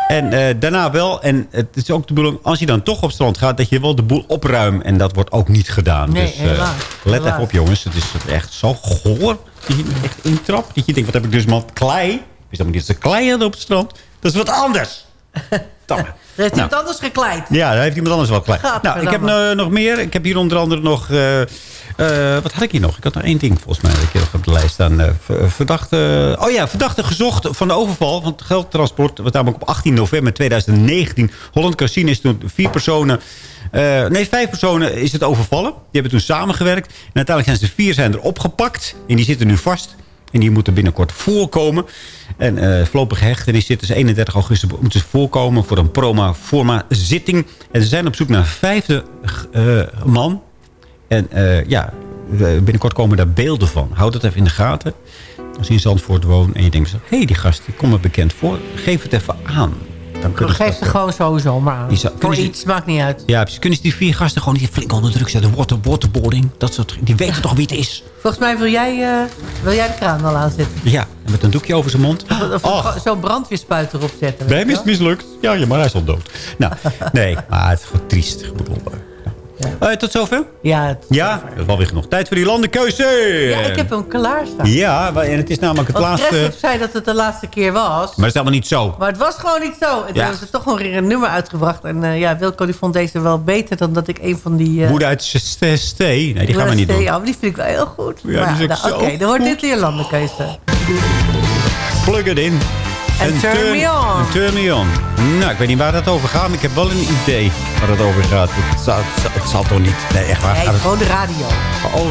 En eh, daarna wel. En het is ook de bedoeling, als je dan toch op strand gaat... dat je wel de boel opruimt. En dat wordt ook niet gedaan. Nee, dus eh, helaas. let Helaas. even op, jongens. Het is echt zo goor. Dat je echt intrapt. Dat je denkt, wat heb ik dus man klei? Is dat maar niet dat ze klei hadden op het strand? Dat is wat anders. Tamme. Heeft Nou. iemand anders gekleid. Ja, daar heeft iemand anders wel klei. Nou, ik heb eh, nog meer. Ik heb hier onder andere nog... eh, eh, wat had ik hier nog? Ik had nog één ding volgens mij. Dat ik hier nog op de lijst staan. Ver- verdachte... Oh ja, verdachte gezocht van de overval van het geldtransport. Wat namelijk op 18 november 2019. Holland Casino is toen vier personen... nee, vijf personen is het overvallen. Die hebben toen samengewerkt. En uiteindelijk zijn ze vier zijn er opgepakt. En die zitten nu vast. En die moeten binnenkort voorkomen. En eh voorlopig hechtenis zitten ze 31 augustus moeten ze voorkomen voor een proma forma zitting. En ze zijn op zoek naar een vijfde eh, man. En eh, ja, binnenkort komen daar beelden van. Houd dat even in de gaten. Als je in Zandvoort woont en je denkt hé, hey, die gast die komt me bekend voor. Geef het even aan. Dan kunnen ze Geef ze gewoon sowieso maar aan. Zou- Voor ze- iets, maakt niet uit. Ja, precies. kunnen ze die vier gasten gewoon niet flink onder druk zetten. Water, waterboarding, dat soort... Die weten toch wie het is? Volgens mij wil jij, eh, wil jij de kraan wel aanzetten. Ja, en met een doekje over zijn mond. Of Och. zo'n brandweerspuit erop zetten. Wel? mislukt. Ja, ja, maar hij is al dood. Nou, nee, maar het is gewoon triest. Ik bedoel, eh, ja. Eh, tot zover? Ja, het- Ja, is wel weer genoeg. Tijd voor die landenkeuze. ja, ik heb hem klaarstaan. Ja, en het is namelijk het Want laatste... Kressel zei dat het de laatste keer was. Maar dat is helemaal niet zo. Maar het was gewoon niet zo. En toen Ja. ze toch nog weer een nummer uitgebracht. En eh, ja, Wilco die vond deze wel beter dan dat ik een van die... eh Woede uit Stee. Nee, die gaan we niet doen. Ja, maar die vind ik wel heel goed. Ja, Maar die is ook nou, zo Oké, dan wordt dit weer landenkeuze. Plug it in. En turn me on. en turn me on. Nou, ik weet niet waar dat over gaat, maar ik heb wel een idee waar het over gaat. Het zal, het zal, het zal toch niet? Nee, echt waar. Nee, gewoon de radio. Oh,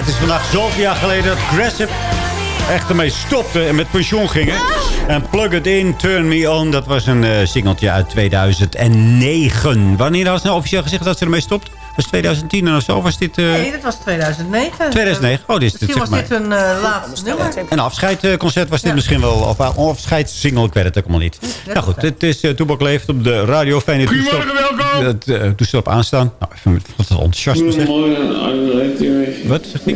het is vandaag zoveel jaar geleden dat Grassup echt ermee stopte en met pensioen gingen. En Plug It In, Turn Me On, dat was een eh singeltje uit 2009. Wanneer was het nou officieel gezegd dat ze ermee stopt? Was 2010 of zo? Was dit... eh, Nee, dat was 2009. 2009? Oh, dit is dit, Misschien zeg was maar. dit een eh, laatste nummer. Een afscheidsconcert was dit Ja. misschien wel. Of een afscheidssingle, ik weet het ook allemaal niet. Nou goed, dit is uh, Toebak Leeft op de radio. Fijn dat u Goedemorgen, welkom. Het uh, toestel op aanstaan. Nou, even met wat enthousiasme zeg. Wat zegt hij?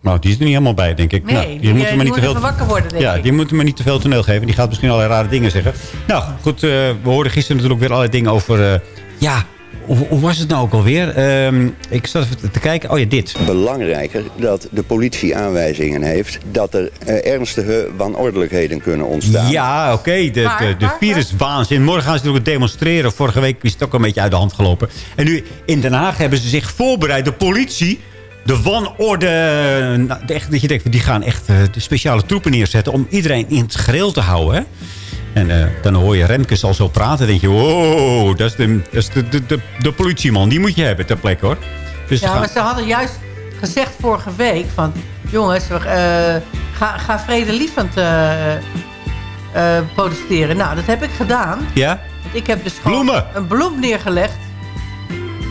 Nou, die is er niet helemaal bij, denk ik. Nee, nou, die, die eh, moeten die maar niet moet te veel... even wakker worden, denk ja, ik. die moeten me niet te veel toneel geven. Die gaat misschien allerlei rare dingen zeggen. Nou, goed, eh, we hoorden gisteren natuurlijk weer allerlei dingen over... eh, ja, hoe, hoe was het nou ook alweer? Ehm, ik zat even te- kijken. Oh ja, dit. Belangrijker dat de politie aanwijzingen heeft dat er eh, ernstige wanordelijkheden kunnen ontstaan. Ja, oké. De, de, de viruswaanzin. Morgen gaan ze natuurlijk demonstreren. Vorige week is het ook een beetje uit de hand gelopen. En nu in Den Haag hebben ze zich voorbereid. De politie, de wanorde... Nou, echt, dat je denkt, die gaan echt eh, de speciale troepen neerzetten... om iedereen in het gereel te houden. Hè? En eh, dan hoor je Remkes al zo praten. Denk je, wow, dat is, de, dat is de, de, de, de politieman. Die moet je hebben ter plekke, hoor. Dus Ja, gaan- maar ze hadden juist gezegd vorige week van... jongens, we, eh, ga, ga vredelievend eh, protesteren. Nou, dat heb ik gedaan. Ja? Want ik heb dus gewoon een bloem neergelegd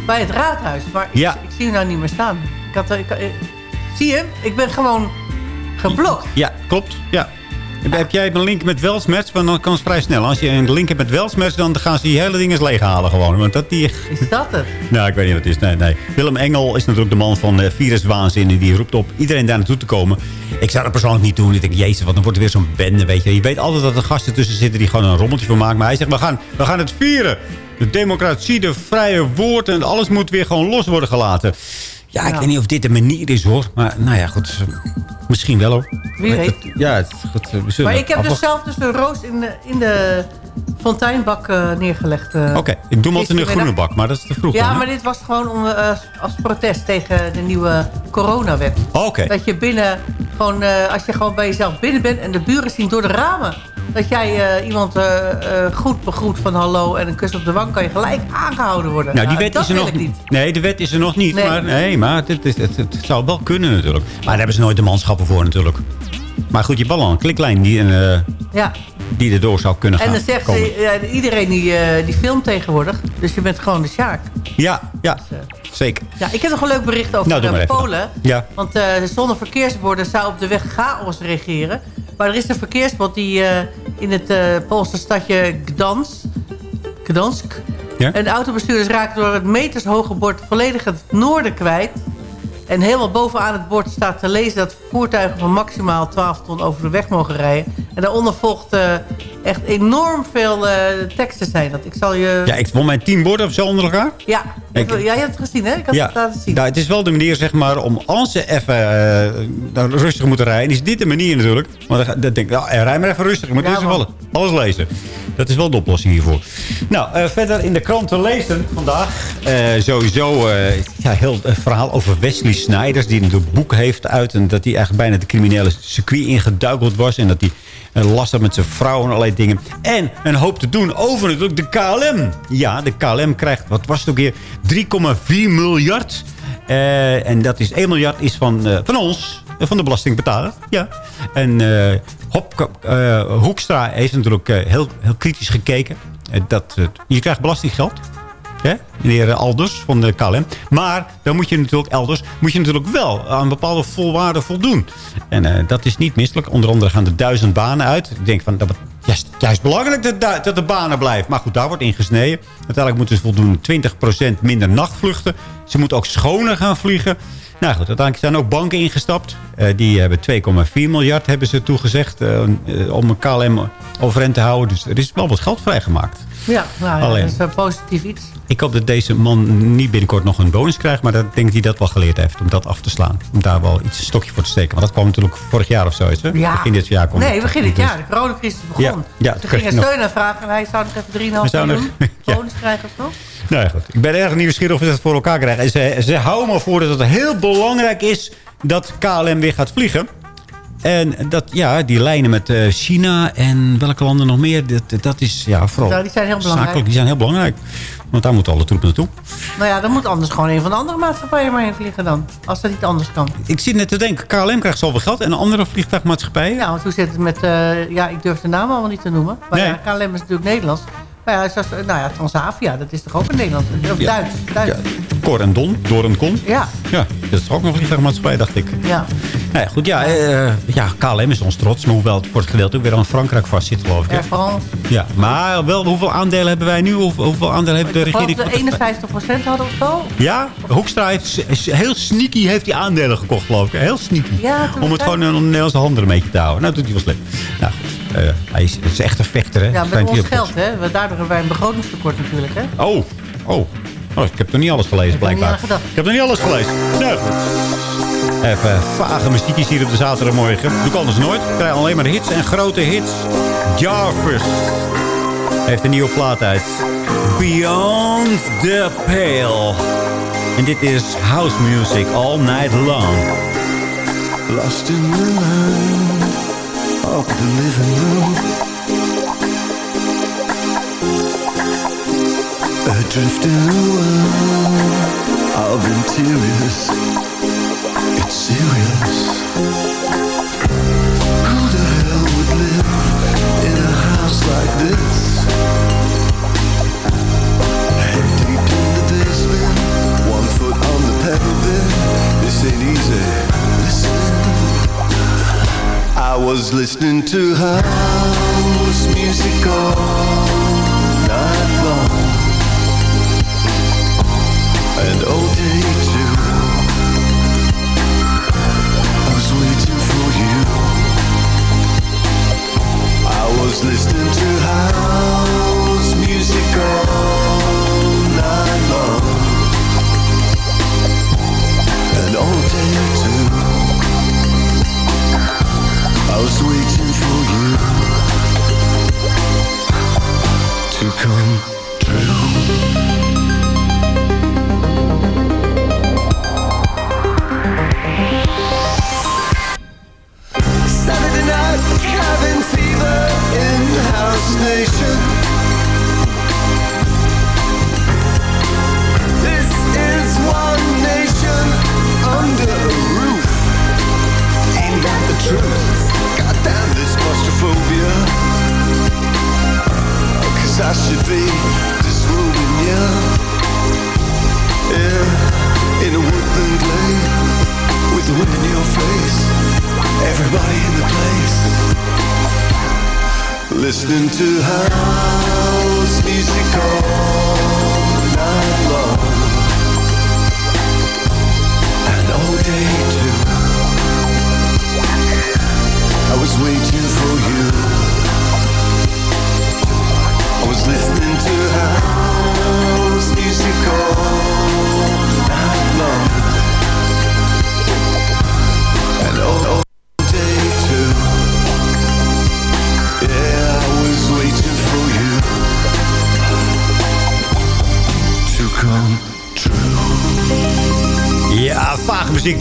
bij het raadhuis. Maar ik, Ja. ik zie hem nou niet meer staan. Ik had, ik, ik- zie je? Ik ben gewoon geblokt. Ja, klopt. Ja. Heb jij een link met Welsmers? Want dan kan het vrij snel. Als je een link hebt met Welsmers, dan gaan ze die hele dingen eens leeghalen gewoon. Want dat die... Is dat het? Nou, ik weet niet wat het is. Nee, nee. Willem Engel is natuurlijk de man van eh, viruswaanzin. En die roept op iedereen daar naartoe te komen. Ik zou dat persoonlijk niet doen. Ik denk, jezus, wat dan wordt er weer zo'n bende, weet je. Je weet altijd dat er gasten tussen zitten die gewoon een rommeltje van maken. Maar hij zegt, we gaan, we gaan het vieren. De democratie, de vrije woord en alles moet weer gewoon los worden gelaten. Ja, ik Ja. weet niet of dit de manier is, hoor. Maar nou ja, goed. Misschien wel, hoor. Wie weet. Ja, het, goed, we zullen Maar ik heb dus zelf dus een roos in de, in de fonteinbak eh, neergelegd. eh, Oké, ik doe hem altijd in een gistermiddag. groene bak, maar dat is te vroeg. Ja, dan, maar dit was gewoon om, eh, als protest tegen de nieuwe coronawet. Oké. Dat je binnen, gewoon, eh, als je gewoon bij jezelf binnen bent en de buren zien door de ramen. Dat jij eh, iemand eh, eh, goed begroet van hallo en een kus op de wang kan je gelijk aangehouden worden. Nou, die wet dat is er nog niet. Nee, de wet is er nog niet. Nee. Maar, nee, maar het, het, het, het zou wel kunnen natuurlijk. Maar daar hebben ze nooit de manschappen voor natuurlijk. Maar goed, je wel een kliklijn die, eh, Ja, die erdoor zou kunnen gaan en dan zegt komen. ze, ja, iedereen die, eh, die filmt tegenwoordig. Dus je bent gewoon de Sjaak. Ja, ja, zeker. Ja, ik heb nog een leuk bericht over Nou, eh, Polen. Ja. Want eh zonder verkeersborden zou op de weg chaos regeren. Maar er is een verkeersbord die eh, in het eh, Poolse stadje Gdansk... Gdansk Ja? En de autobestuurders raken door het metershoge bord volledig het noorden kwijt. En helemaal bovenaan het bord staat te lezen... dat voertuigen van maximaal 12 ton over de weg mogen rijden. En daaronder volgt eh, echt enorm veel eh, teksten zijn dat. Ik zal je... Ja, ik won mijn tien borden of zo onder elkaar. Ja, Ik- ja, je hebt het gezien, hè? Ik had Ja, het laten zien. nou, het is wel de manier zeg maar, om als ze even eh, nou, rustig moeten rijden. Is dit de manier natuurlijk. Maar dan, dan denk ik, nou, rij maar even rustig. Je moet Ja, vallen. Alles lezen. Dat is wel de oplossing hiervoor. Nou, verder in de kranten lezen vandaag. sowieso ja, heel het verhaal over Wesley Snyders. Die een boek heeft uit. En dat hij eigenlijk bijna de criminele circuit ingeduikeld was. En dat hij eh, last had met zijn vrouw en allerlei dingen. En een hoop te doen over natuurlijk de KLM. Ja, de KLM krijgt, wat was het ook weer? 3,4 miljard. Eh, en dat is 1 miljard is van, eh, van ons. Van de belastingbetaler. Ja. En Hop, Hoekstra heeft natuurlijk heel, heel kritisch gekeken. Dat, je krijgt belastinggeld. Hè? Meneer Alders van de KLM. Maar dan moet je natuurlijk elders moet je natuurlijk wel aan bepaalde volwaarden voldoen. En eh, dat is niet misselijk. Onder andere gaan er duizend banen uit. Ik denk van, dat juist, juist belangrijk dat, da- dat de banen blijven. Maar goed, daar wordt in gesneden. Uiteindelijk moeten ze voldoen 20% minder nachtvluchten. Ze moeten ook schoner gaan vliegen. Nou goed, uiteindelijk zijn ook banken ingestapt. Eh, die hebben 2,4 miljard hebben ze toegezegd eh, eh, om een KLM overeind te houden. Dus er is wel wat geld vrijgemaakt. Ja, nou ja, Alleen. dat is een positief iets. Ik hoop dat deze man niet binnenkort nog een bonus krijgt. Maar dat denk ik dat hij dat wel geleerd heeft om dat af te slaan. Om daar wel iets een stokje voor te steken. Want dat kwam natuurlijk vorig jaar of zo. Hè? Ja. Begin dit jaar kwam Nee, begin dit jaar. De coronacrisis begon. Ja, ja, Toen ging je nog- steun aanvragen en hij zou nog even 3,5 Hij zou nog- miljoen bonus krijgen of zo. Nou ja, goed. Ik ben erg nieuwsgierig of ze dat voor elkaar krijgen. En ze, ze houden me voor dat het heel belangrijk is dat KLM weer gaat vliegen. En dat, ja, die lijnen met eh, China en welke landen nog meer, dat, dat is ja, vooral Nou, die zijn heel belangrijk. zakelijk, die zijn heel belangrijk. Want daar moeten alle troepen naartoe. Nou ja, dan moet anders gewoon een van de andere maatschappijen maar heen vliegen dan. Als dat niet anders kan. Ik zit net te denken, KLM krijgt zoveel geld en andere vliegtuigmaatschappijen? Ja, want hoe zit het met... eh, ja, ik durf de naam allemaal niet te noemen. Maar Nee. ja, KLM is natuurlijk Nederlands. Maar ja, zoals, nou ja, Transavia, dat is toch ook een Nederlands? Of Ja. Duits. Duits. Cor en Don, Door en Con. Ja. Ja, dat is toch ook nog een vliegtuigmaatschappij, dacht ik. Ja. Nou ja, goed, ja, eh, ja, KLM is ons trots. Maar hoewel het voor het gedeelte ook weer aan Frankrijk vast zit, geloof ik. hè? Air France. Ja, maar wel, hoeveel aandelen hebben wij nu? Hoeveel, hoeveel aandelen heeft de Ik regering? dat we 51% hadden of zo. Ja, Hoekstra heeft heel sneaky heeft die aandelen gekocht, geloof ik. Heel sneaky. Ja, Om het gewoon in de Nederlandse handen een beetje te houden. Nou, dat doet hij wel slim. Nou, goed, hij is, het is echt een vechter, hè? Ja, met ons geld, hè. Want Daardoor hebben wij een begrotingstekort natuurlijk, hè. Oh, oh. Oh, ik heb nog niet alles gelezen, blijkbaar. Ik heb nog niet alles gelezen. Nou, goed. Even vage muziekjes hier op de zaterdagmorgen. Doe ik anders nooit. Ik krijg alleen maar hits en grote hits. Jarvis heeft een nieuwe plaat uit. Beyond the Pale. En dit is house music all night long. Lost in the land of the living room. Adrift in a world of interiors. It's serious. Who the hell would live in a house like this? Head deep in the basement, one foot on the pedal bed. This ain't easy. Listen. I was listening to house music all night long and all day too. I was waiting for you. I was listening to house music all night long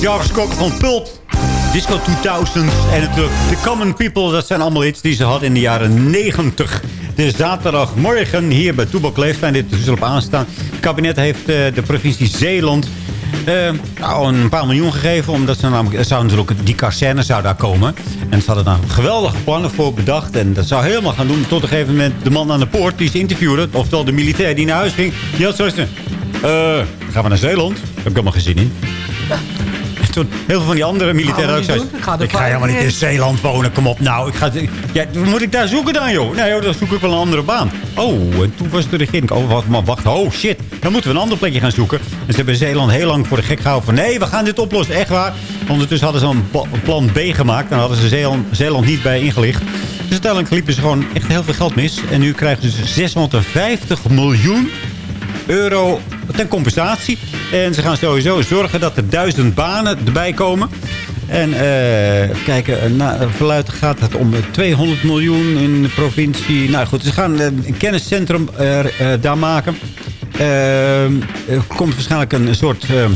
Jarvis Cocker van Pulp. Disco 2000 en natuurlijk The Common People. Dat zijn allemaal hits die ze had in de jaren 90. Het is zaterdagmorgen hier bij Toebak Leeft. Fijn dit dus op aanstaan. Het kabinet heeft eh, de provincie Zeeland eh, nou, een paar miljoen gegeven. Omdat ze namelijk, zou natuurlijk die kazerne zou daar komen. En ze hadden daar geweldige plannen voor bedacht. En dat zou helemaal gaan doen. Tot een gegeven moment de man aan de poort die ze interviewde. Oftewel de militair die naar huis ging. Die had zoiets eh, gaan we naar Zeeland? Daar heb ik helemaal geen zin in. Toen heel veel van die andere militairen ook. Ik ga Ik ga helemaal niet in Zeeland wonen, kom op nou. Ik ga, ja, moet ik daar zoeken dan, joh? Nee, joh, dan zoek ik wel een andere baan. Oh, en toen was de regering... Oh, wacht, maar wacht, oh shit. Dan moeten we een ander plekje gaan zoeken. En ze hebben Zeeland heel lang voor de gek gehouden van... Nee, we gaan dit oplossen, echt waar. Ondertussen hadden ze een plan B gemaakt. En hadden ze Zeeland, Zeeland niet bij ingelicht. Dus uiteindelijk liepen ze gewoon echt heel veel geld mis. En nu krijgen ze 650 miljoen euro ten compensatie. En ze gaan sowieso zorgen dat er duizend banen erbij komen. En eh, kijken, na verluid gaat het om 200 miljoen in de provincie. Nou goed, ze gaan eh, een kenniscentrum eh, eh, daar maken. Eh, er komt waarschijnlijk een soort eh, eh,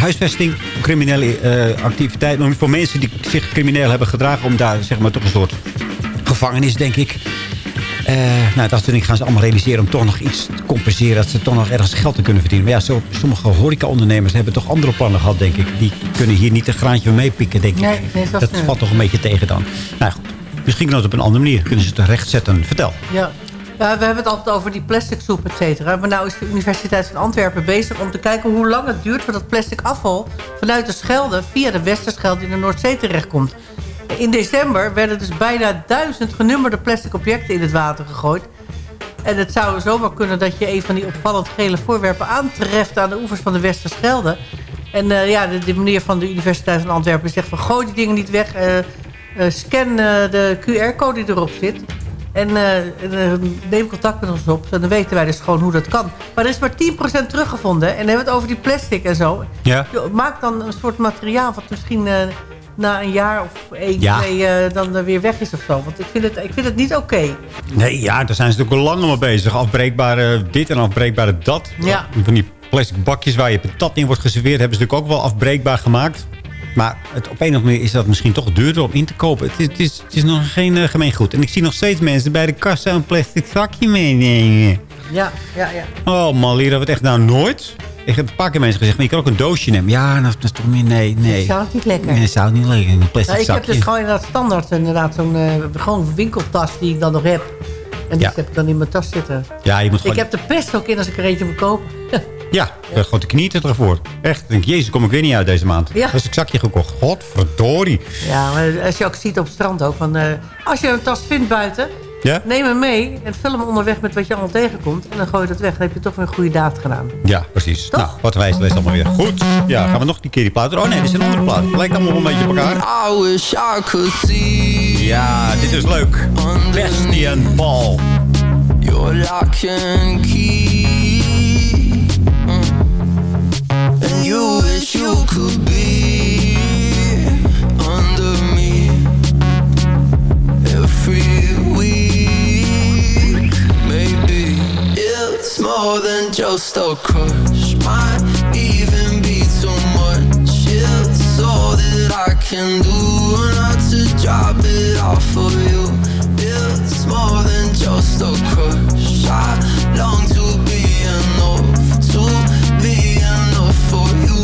huisvesting criminele eh, activiteiten. Voor mensen die zich crimineel hebben gedragen. Om daar zeg maar toch een soort gevangenis, denk ik. Eh, nou, dat soort dingen gaan ze allemaal realiseren om toch nog iets te compenseren. Dat ze toch nog ergens geld te kunnen verdienen. Maar ja, zo, sommige horecaondernemers hebben toch andere plannen gehad, denk ik. Die kunnen hier niet een graantje mee pikken, denk ik. Nee, nee, dat niet. valt toch een beetje tegen dan. Nou goed, misschien kan het op een andere manier. Kunnen ze het recht zetten. Vertel. Ja. ja, we hebben het altijd over die plastic soep, et cetera. Maar nou is de Universiteit van Antwerpen bezig om te kijken hoe lang het duurt... voordat plastic afval vanuit de Schelde via de Westerschelde in de Noordzee terechtkomt. In december werden dus bijna duizend genummerde plastic objecten in het water gegooid. En het zou zomaar kunnen dat je een van die opvallend gele voorwerpen aantreft... aan de oevers van de Westerschelde. En eh, ja, de, de meneer van de Universiteit van Antwerpen zegt van... gooi die dingen niet weg, eh, eh, scan de QR-code die erop zit... En neem contact met ons op. Dan weten wij dus gewoon hoe dat kan. Maar er is maar 10% teruggevonden. En dan hebben we het over die plastic en zo. Ja. Je maakt dan een soort materiaal... wat misschien na een jaar of één, Ja. twee eh, dan eh, weer weg is of zo. Want ik vind het, ik vind het niet oké. Nee, ja, daar zijn ze natuurlijk al langer mee bezig. Afbreekbare dit en afbreekbare dat. Ja. Van die plastic bakjes waar je patat in wordt geserveerd... hebben ze natuurlijk ook wel afbreekbaar gemaakt. Maar het, op een of andere manier is dat misschien toch duurder om in te kopen. Het is, het is, het is nog geen uh, gemeengoed. En ik zie nog steeds mensen bij de kassa een plastic zakje meenemen. Ja, ja, ja. Oh man, leren we het echt nou nooit? Ik heb een paar keer mensen gezegd, maar je kan ook een doosje nemen. Ja, dat is toch meer, nee, nee. Zou het niet lekker? Nee, zou het niet lekker. Een plastic Nou, ik heb dus gewoon inderdaad standaard inderdaad zo'n eh, gewoon winkeltas die ik dan nog heb. En die Ja. heb ik dan in mijn tas zitten. Ja, je moet gewoon... Ik heb de pest ook in als ik er eentje moet kopen. Ja, ja. gewoon de knieën ervoor. Echt, ik denk, jezus, kom ik weer niet uit deze maand. Ja. Dat is een zakje gekocht. Godverdorie. Ja, maar als je ook ziet op het strand ook. Van, eh, als je een tas vindt buiten, Ja? neem hem mee. En vul hem onderweg met wat je allemaal tegenkomt. En dan gooi je dat weg. Dan heb je toch weer een goede daad gedaan. Ja, precies. Nou, wat wijs leest allemaal weer. Goed. Ja, gaan we nog die keer die plaat? Oh nee, dit is een andere plaat. Lijkt allemaal wel een beetje op elkaar. I wish I could see Ja, dit is leuk. Bastian Paul. your lock and key. Mm. And you wish you could more than just a crush. Might even be too much. It's all that I can do not to drop it off for you. It's more than just a crush. I long to be enough, to be enough for you,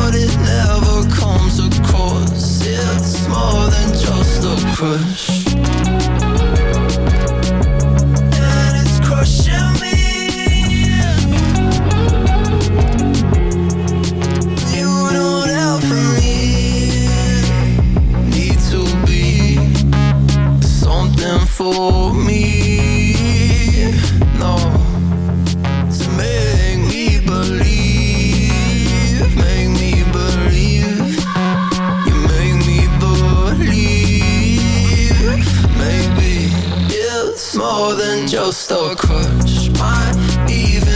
but it never comes across. It's more than just a crush. And it's crushing me. For me. No, to make me believe, make me believe. You make me believe. Maybe it's more than just a crush. Might even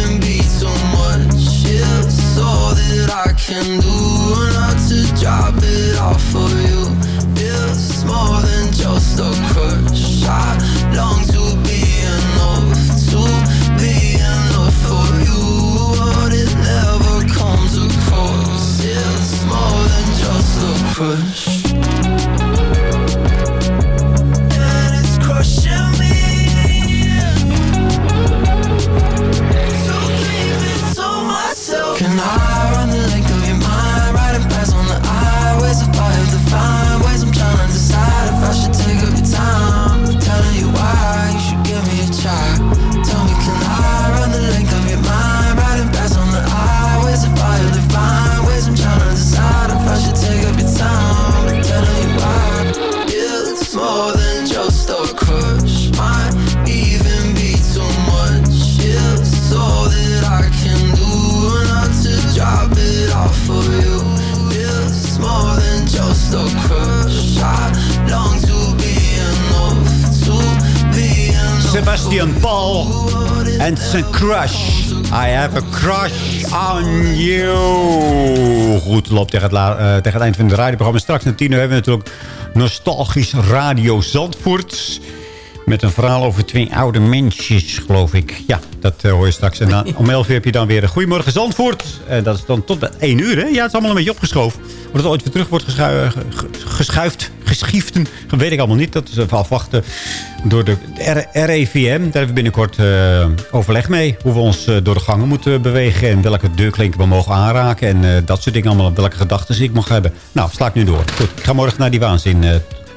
crush. I have a crush on you. Goed, loopt tegen het, eh, tegen het eind van het radioprogramma. Straks na tien uur hebben we natuurlijk nostalgisch Radio Zandvoort. Met een verhaal over twee oude mensjes, geloof ik. Ja, dat eh, hoor je straks. En om 11 uur heb je dan weer een Goedemorgen Zandvoort. En dat is dan tot bij 1 uur, hè? Ja, het is allemaal een beetje opgeschoven. Wordt het ooit weer terug wordt geschu eh, ge- ge- geschuift, geschieften, weet ik allemaal niet. Dat is even afwachten door de REVM. Daar hebben we binnenkort eh, overleg mee. Hoe we ons eh, door de gangen moeten bewegen. En welke deurklinken we mogen aanraken. En eh, dat soort dingen allemaal. Welke gedachten ik mag hebben. Nou, sla ik nu door. Goed, ik ga morgen naar die waanzin.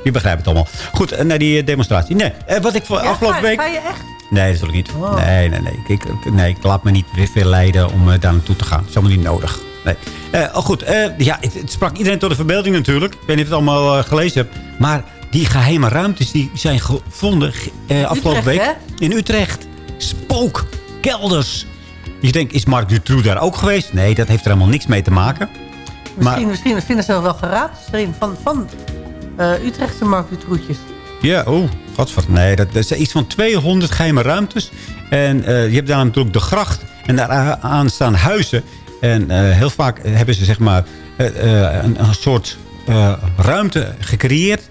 je begrijpt het allemaal. Goed, naar die demonstratie. Nee, wat ik voor afgelopen week... Ga je echt? Nee, dat ik niet. Nee, nee, nee. Ik, nee. Ik laat me niet weer veel leiden om daar naartoe te gaan. Dat is allemaal niet nodig. Nee. Eh, oh, goed, eh, ja, het, het sprak iedereen tot de verbeelding natuurlijk. Ik weet niet of je het allemaal eh, gelezen hebt. Maar die geheime ruimtes die zijn gevonden afgelopen Utrecht, week in Utrecht. Spookkelders. Je denkt, is Mark Dutroux daar ook geweest? Nee, dat heeft er helemaal niks mee te maken. Misschien, misschien vinden ze wel geraad erin van, van Utrechtse Mark Dutroetjes. Ja, oh, godver. Nee, dat, dat zijn iets van 200 geheime ruimtes. En je hebt daar natuurlijk de gracht. En daaraan staan huizen. En eh, heel vaak hebben ze zeg maar eh, eh, een, een soort ruimte gecreëerd.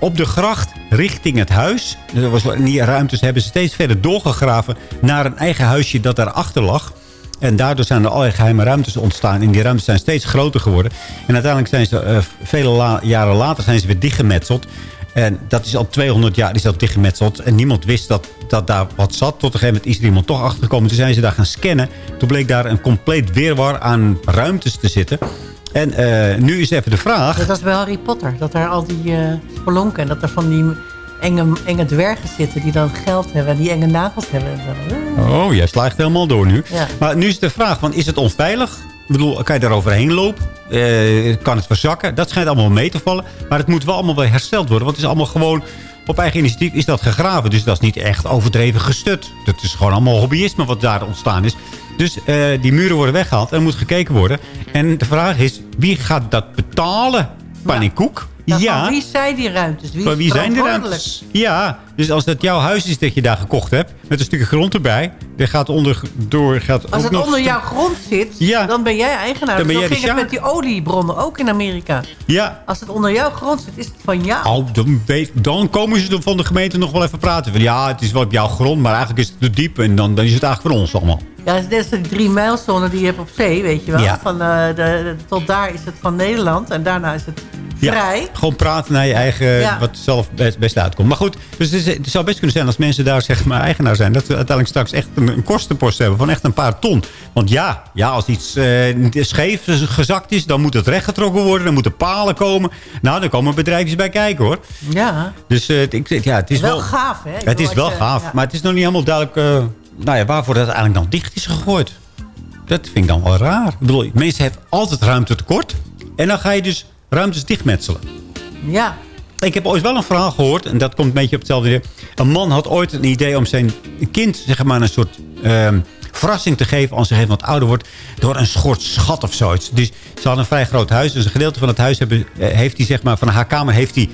op de gracht richting het huis. Dus in die ruimtes hebben ze steeds verder doorgegraven... naar een eigen huisje dat daarachter lag. En daardoor zijn er allerlei geheime ruimtes ontstaan. En die ruimtes zijn steeds groter geworden. En uiteindelijk zijn ze, vele jaren later, zijn ze weer dichtgemetseld. En dat is al 200 jaar is dat dichtgemetseld. En niemand wist dat, dat daar wat zat. Tot een gegeven moment is er iemand toch achtergekomen. Toen zijn ze daar gaan scannen. Toen bleek daar een compleet weerwar aan ruimtes te zitten. En eh, nu is even de vraag... Dat was bij Harry Potter. Dat er al die eh spelonken en dat er van die enge, enge dwergen zitten die dan geld hebben. En die enge nagels hebben. En zo. Oh, jij slaagt helemaal door nu. Ja. Maar nu is de vraag, van, is het onveilig? Ik bedoel, kan je daar overheen lopen? Eh, kan het verzakken? Dat schijnt allemaal mee te vallen. Maar het moet wel allemaal weer hersteld worden. Want het is allemaal gewoon... Op eigen initiatief is dat gegraven. Dus dat is niet echt overdreven gestut. Dat is gewoon allemaal hobbyisme wat daar ontstaan is. Dus eh, die muren worden weggehaald. En moet gekeken worden. En de vraag is, wie gaat dat betalen? Paniekkoek? Nou, ja. Van wie zijn die ruimtes? Wie, Van wie zijn de verantwoordelijk? ruimtes? Ja, dus als dat jouw huis is dat je daar gekocht hebt... met een stukje grond erbij... dan gaat onder door... Gaat Als ook het nog onder jouw grond zit, Ja. dan ben jij eigenaar. Dan ben jij de ging het met die oliebronnen, ook in Amerika. Ja. Als het onder jouw grond zit, is het van jou. Oh, dan, weet, dan komen ze van de gemeente nog wel even praten. Van, ja, het is wel op jouw grond, maar eigenlijk is het te diep. En dan, dan is het eigenlijk voor ons allemaal. Ja, het is net als die drie mijlzone die je hebt op zee, weet je wel. Ja. Van, eh, de, de- tot daar is het van Nederland en daarna is het vrij. Ja, gewoon praten naar je eigen, Ja. wat zelf best, best uitkomt. Maar goed, dus het, is- het zou best kunnen zijn als mensen daar zeg maar eigenaar zijn. Dat we uiteindelijk straks echt een, een kostenpost hebben van echt een paar ton. Want ja, ja als iets eh, scheef gezakt is, dan moet het rechtgetrokken worden. Dan moeten palen komen. Nou, dan komen bedrijfjes bij kijken hoor. Ja, Dus eh, ik, ja, het is wel wel, gaaf, hè? Ik Het is wel je- gaaf, ja. maar het is nog niet helemaal duidelijk eh, nou ja, waarvoor dat eigenlijk dan dicht is gegooid. Dat vind ik dan wel raar. Ik bedoel, mensen hebben altijd ruimte tekort. En dan ga je dus ruimtes dichtmetselen. Ja. Ik heb ooit wel een verhaal gehoord, en dat komt een beetje op hetzelfde neer. Een man had ooit een idee om zijn kind zeg maar, een soort ehm, verrassing te geven... als hij even wat ouder wordt, door een soort schat of zoiets. Dus ze hadden een vrij groot huis. Dus een gedeelte van het huis hebben, eh, heeft hij, zeg maar, van haar kamer heeft hij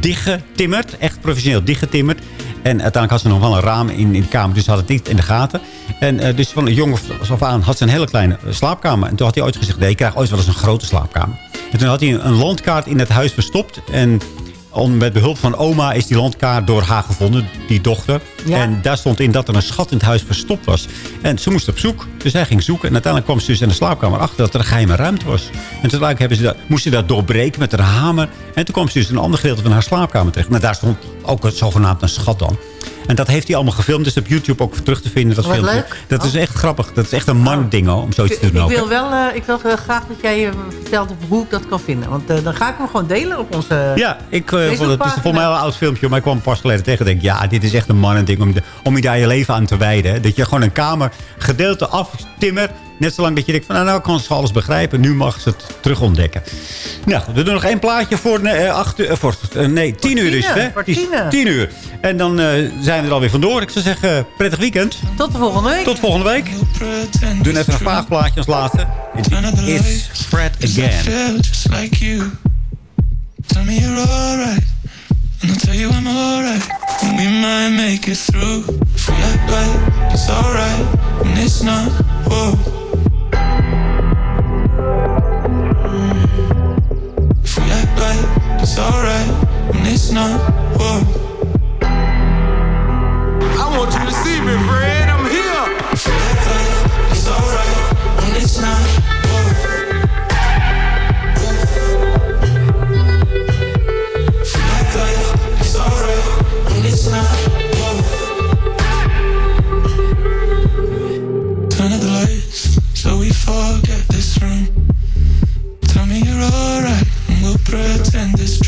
dichtgetimmerd. Echt professioneel dichtgetimmerd. En uiteindelijk had ze nog wel een raam in, in de kamer, dus ze had het niet in de gaten. En eh, dus van een jongen af aan had ze een hele kleine eh, slaapkamer. En toen had hij ooit gezegd, nee, ik krijg ooit wel eens een grote slaapkamer. En toen had hij een landkaart in het huis verstopt. En om, met behulp van oma is die landkaart door haar gevonden, die dochter. Ja. En daar stond in dat er een schat in het huis verstopt was. En ze moest op zoek. Dus hij ging zoeken. En uiteindelijk kwam ze dus in de slaapkamer achter dat er een geheime ruimte was. En toen hebben ze dat, moest ze dat doorbreken met een hamer. En toen kwam ze dus in een ander gedeelte van haar slaapkamer terecht. Maar daar stond ook het zogenaamd een schat dan. En dat heeft hij allemaal gefilmd. Dus op YouTube ook terug te vinden. Dat Wat filmpje. leuk. Dat is echt grappig. Dat is echt een man-ding hoor, om zoiets te doen ik wil wel eh, ik wil eh, graag dat jij eh, vertelt hoe ik dat kan vinden. Want dan ga ik hem gewoon delen op onze... Ja, ik, vond het, is voor mij wel een oud filmpje, maar ik kwam pas geleden tegen. Denk, ja, dit is echt een mannending om, de- om je daar je leven aan te wijden. hè. Dat je gewoon een kamer gedeelte aftimmert. Net zolang dat je denkt van, nou, nou kan ze alles begrijpen. Nu mag ze het terug ontdekken. Nou, we doen nog één plaatje voor, eh, acht uur, eh, voor eh, nee, tien uur is het, hè? voor tien uur. En dan eh, zijn we er alweer vandoor. Ik zou zeggen, prettig weekend. Tot de volgende week. Tot volgende week. We doen even een vaag plaatje als laatste. Is Fred again. feel just like you. Tell me you're alright. And I'll tell you I'm alright. And we might make it through. Act like it's alright. And it's not. Whoa. It's alright. And it's not. Whoa. I want you to see me, Fred.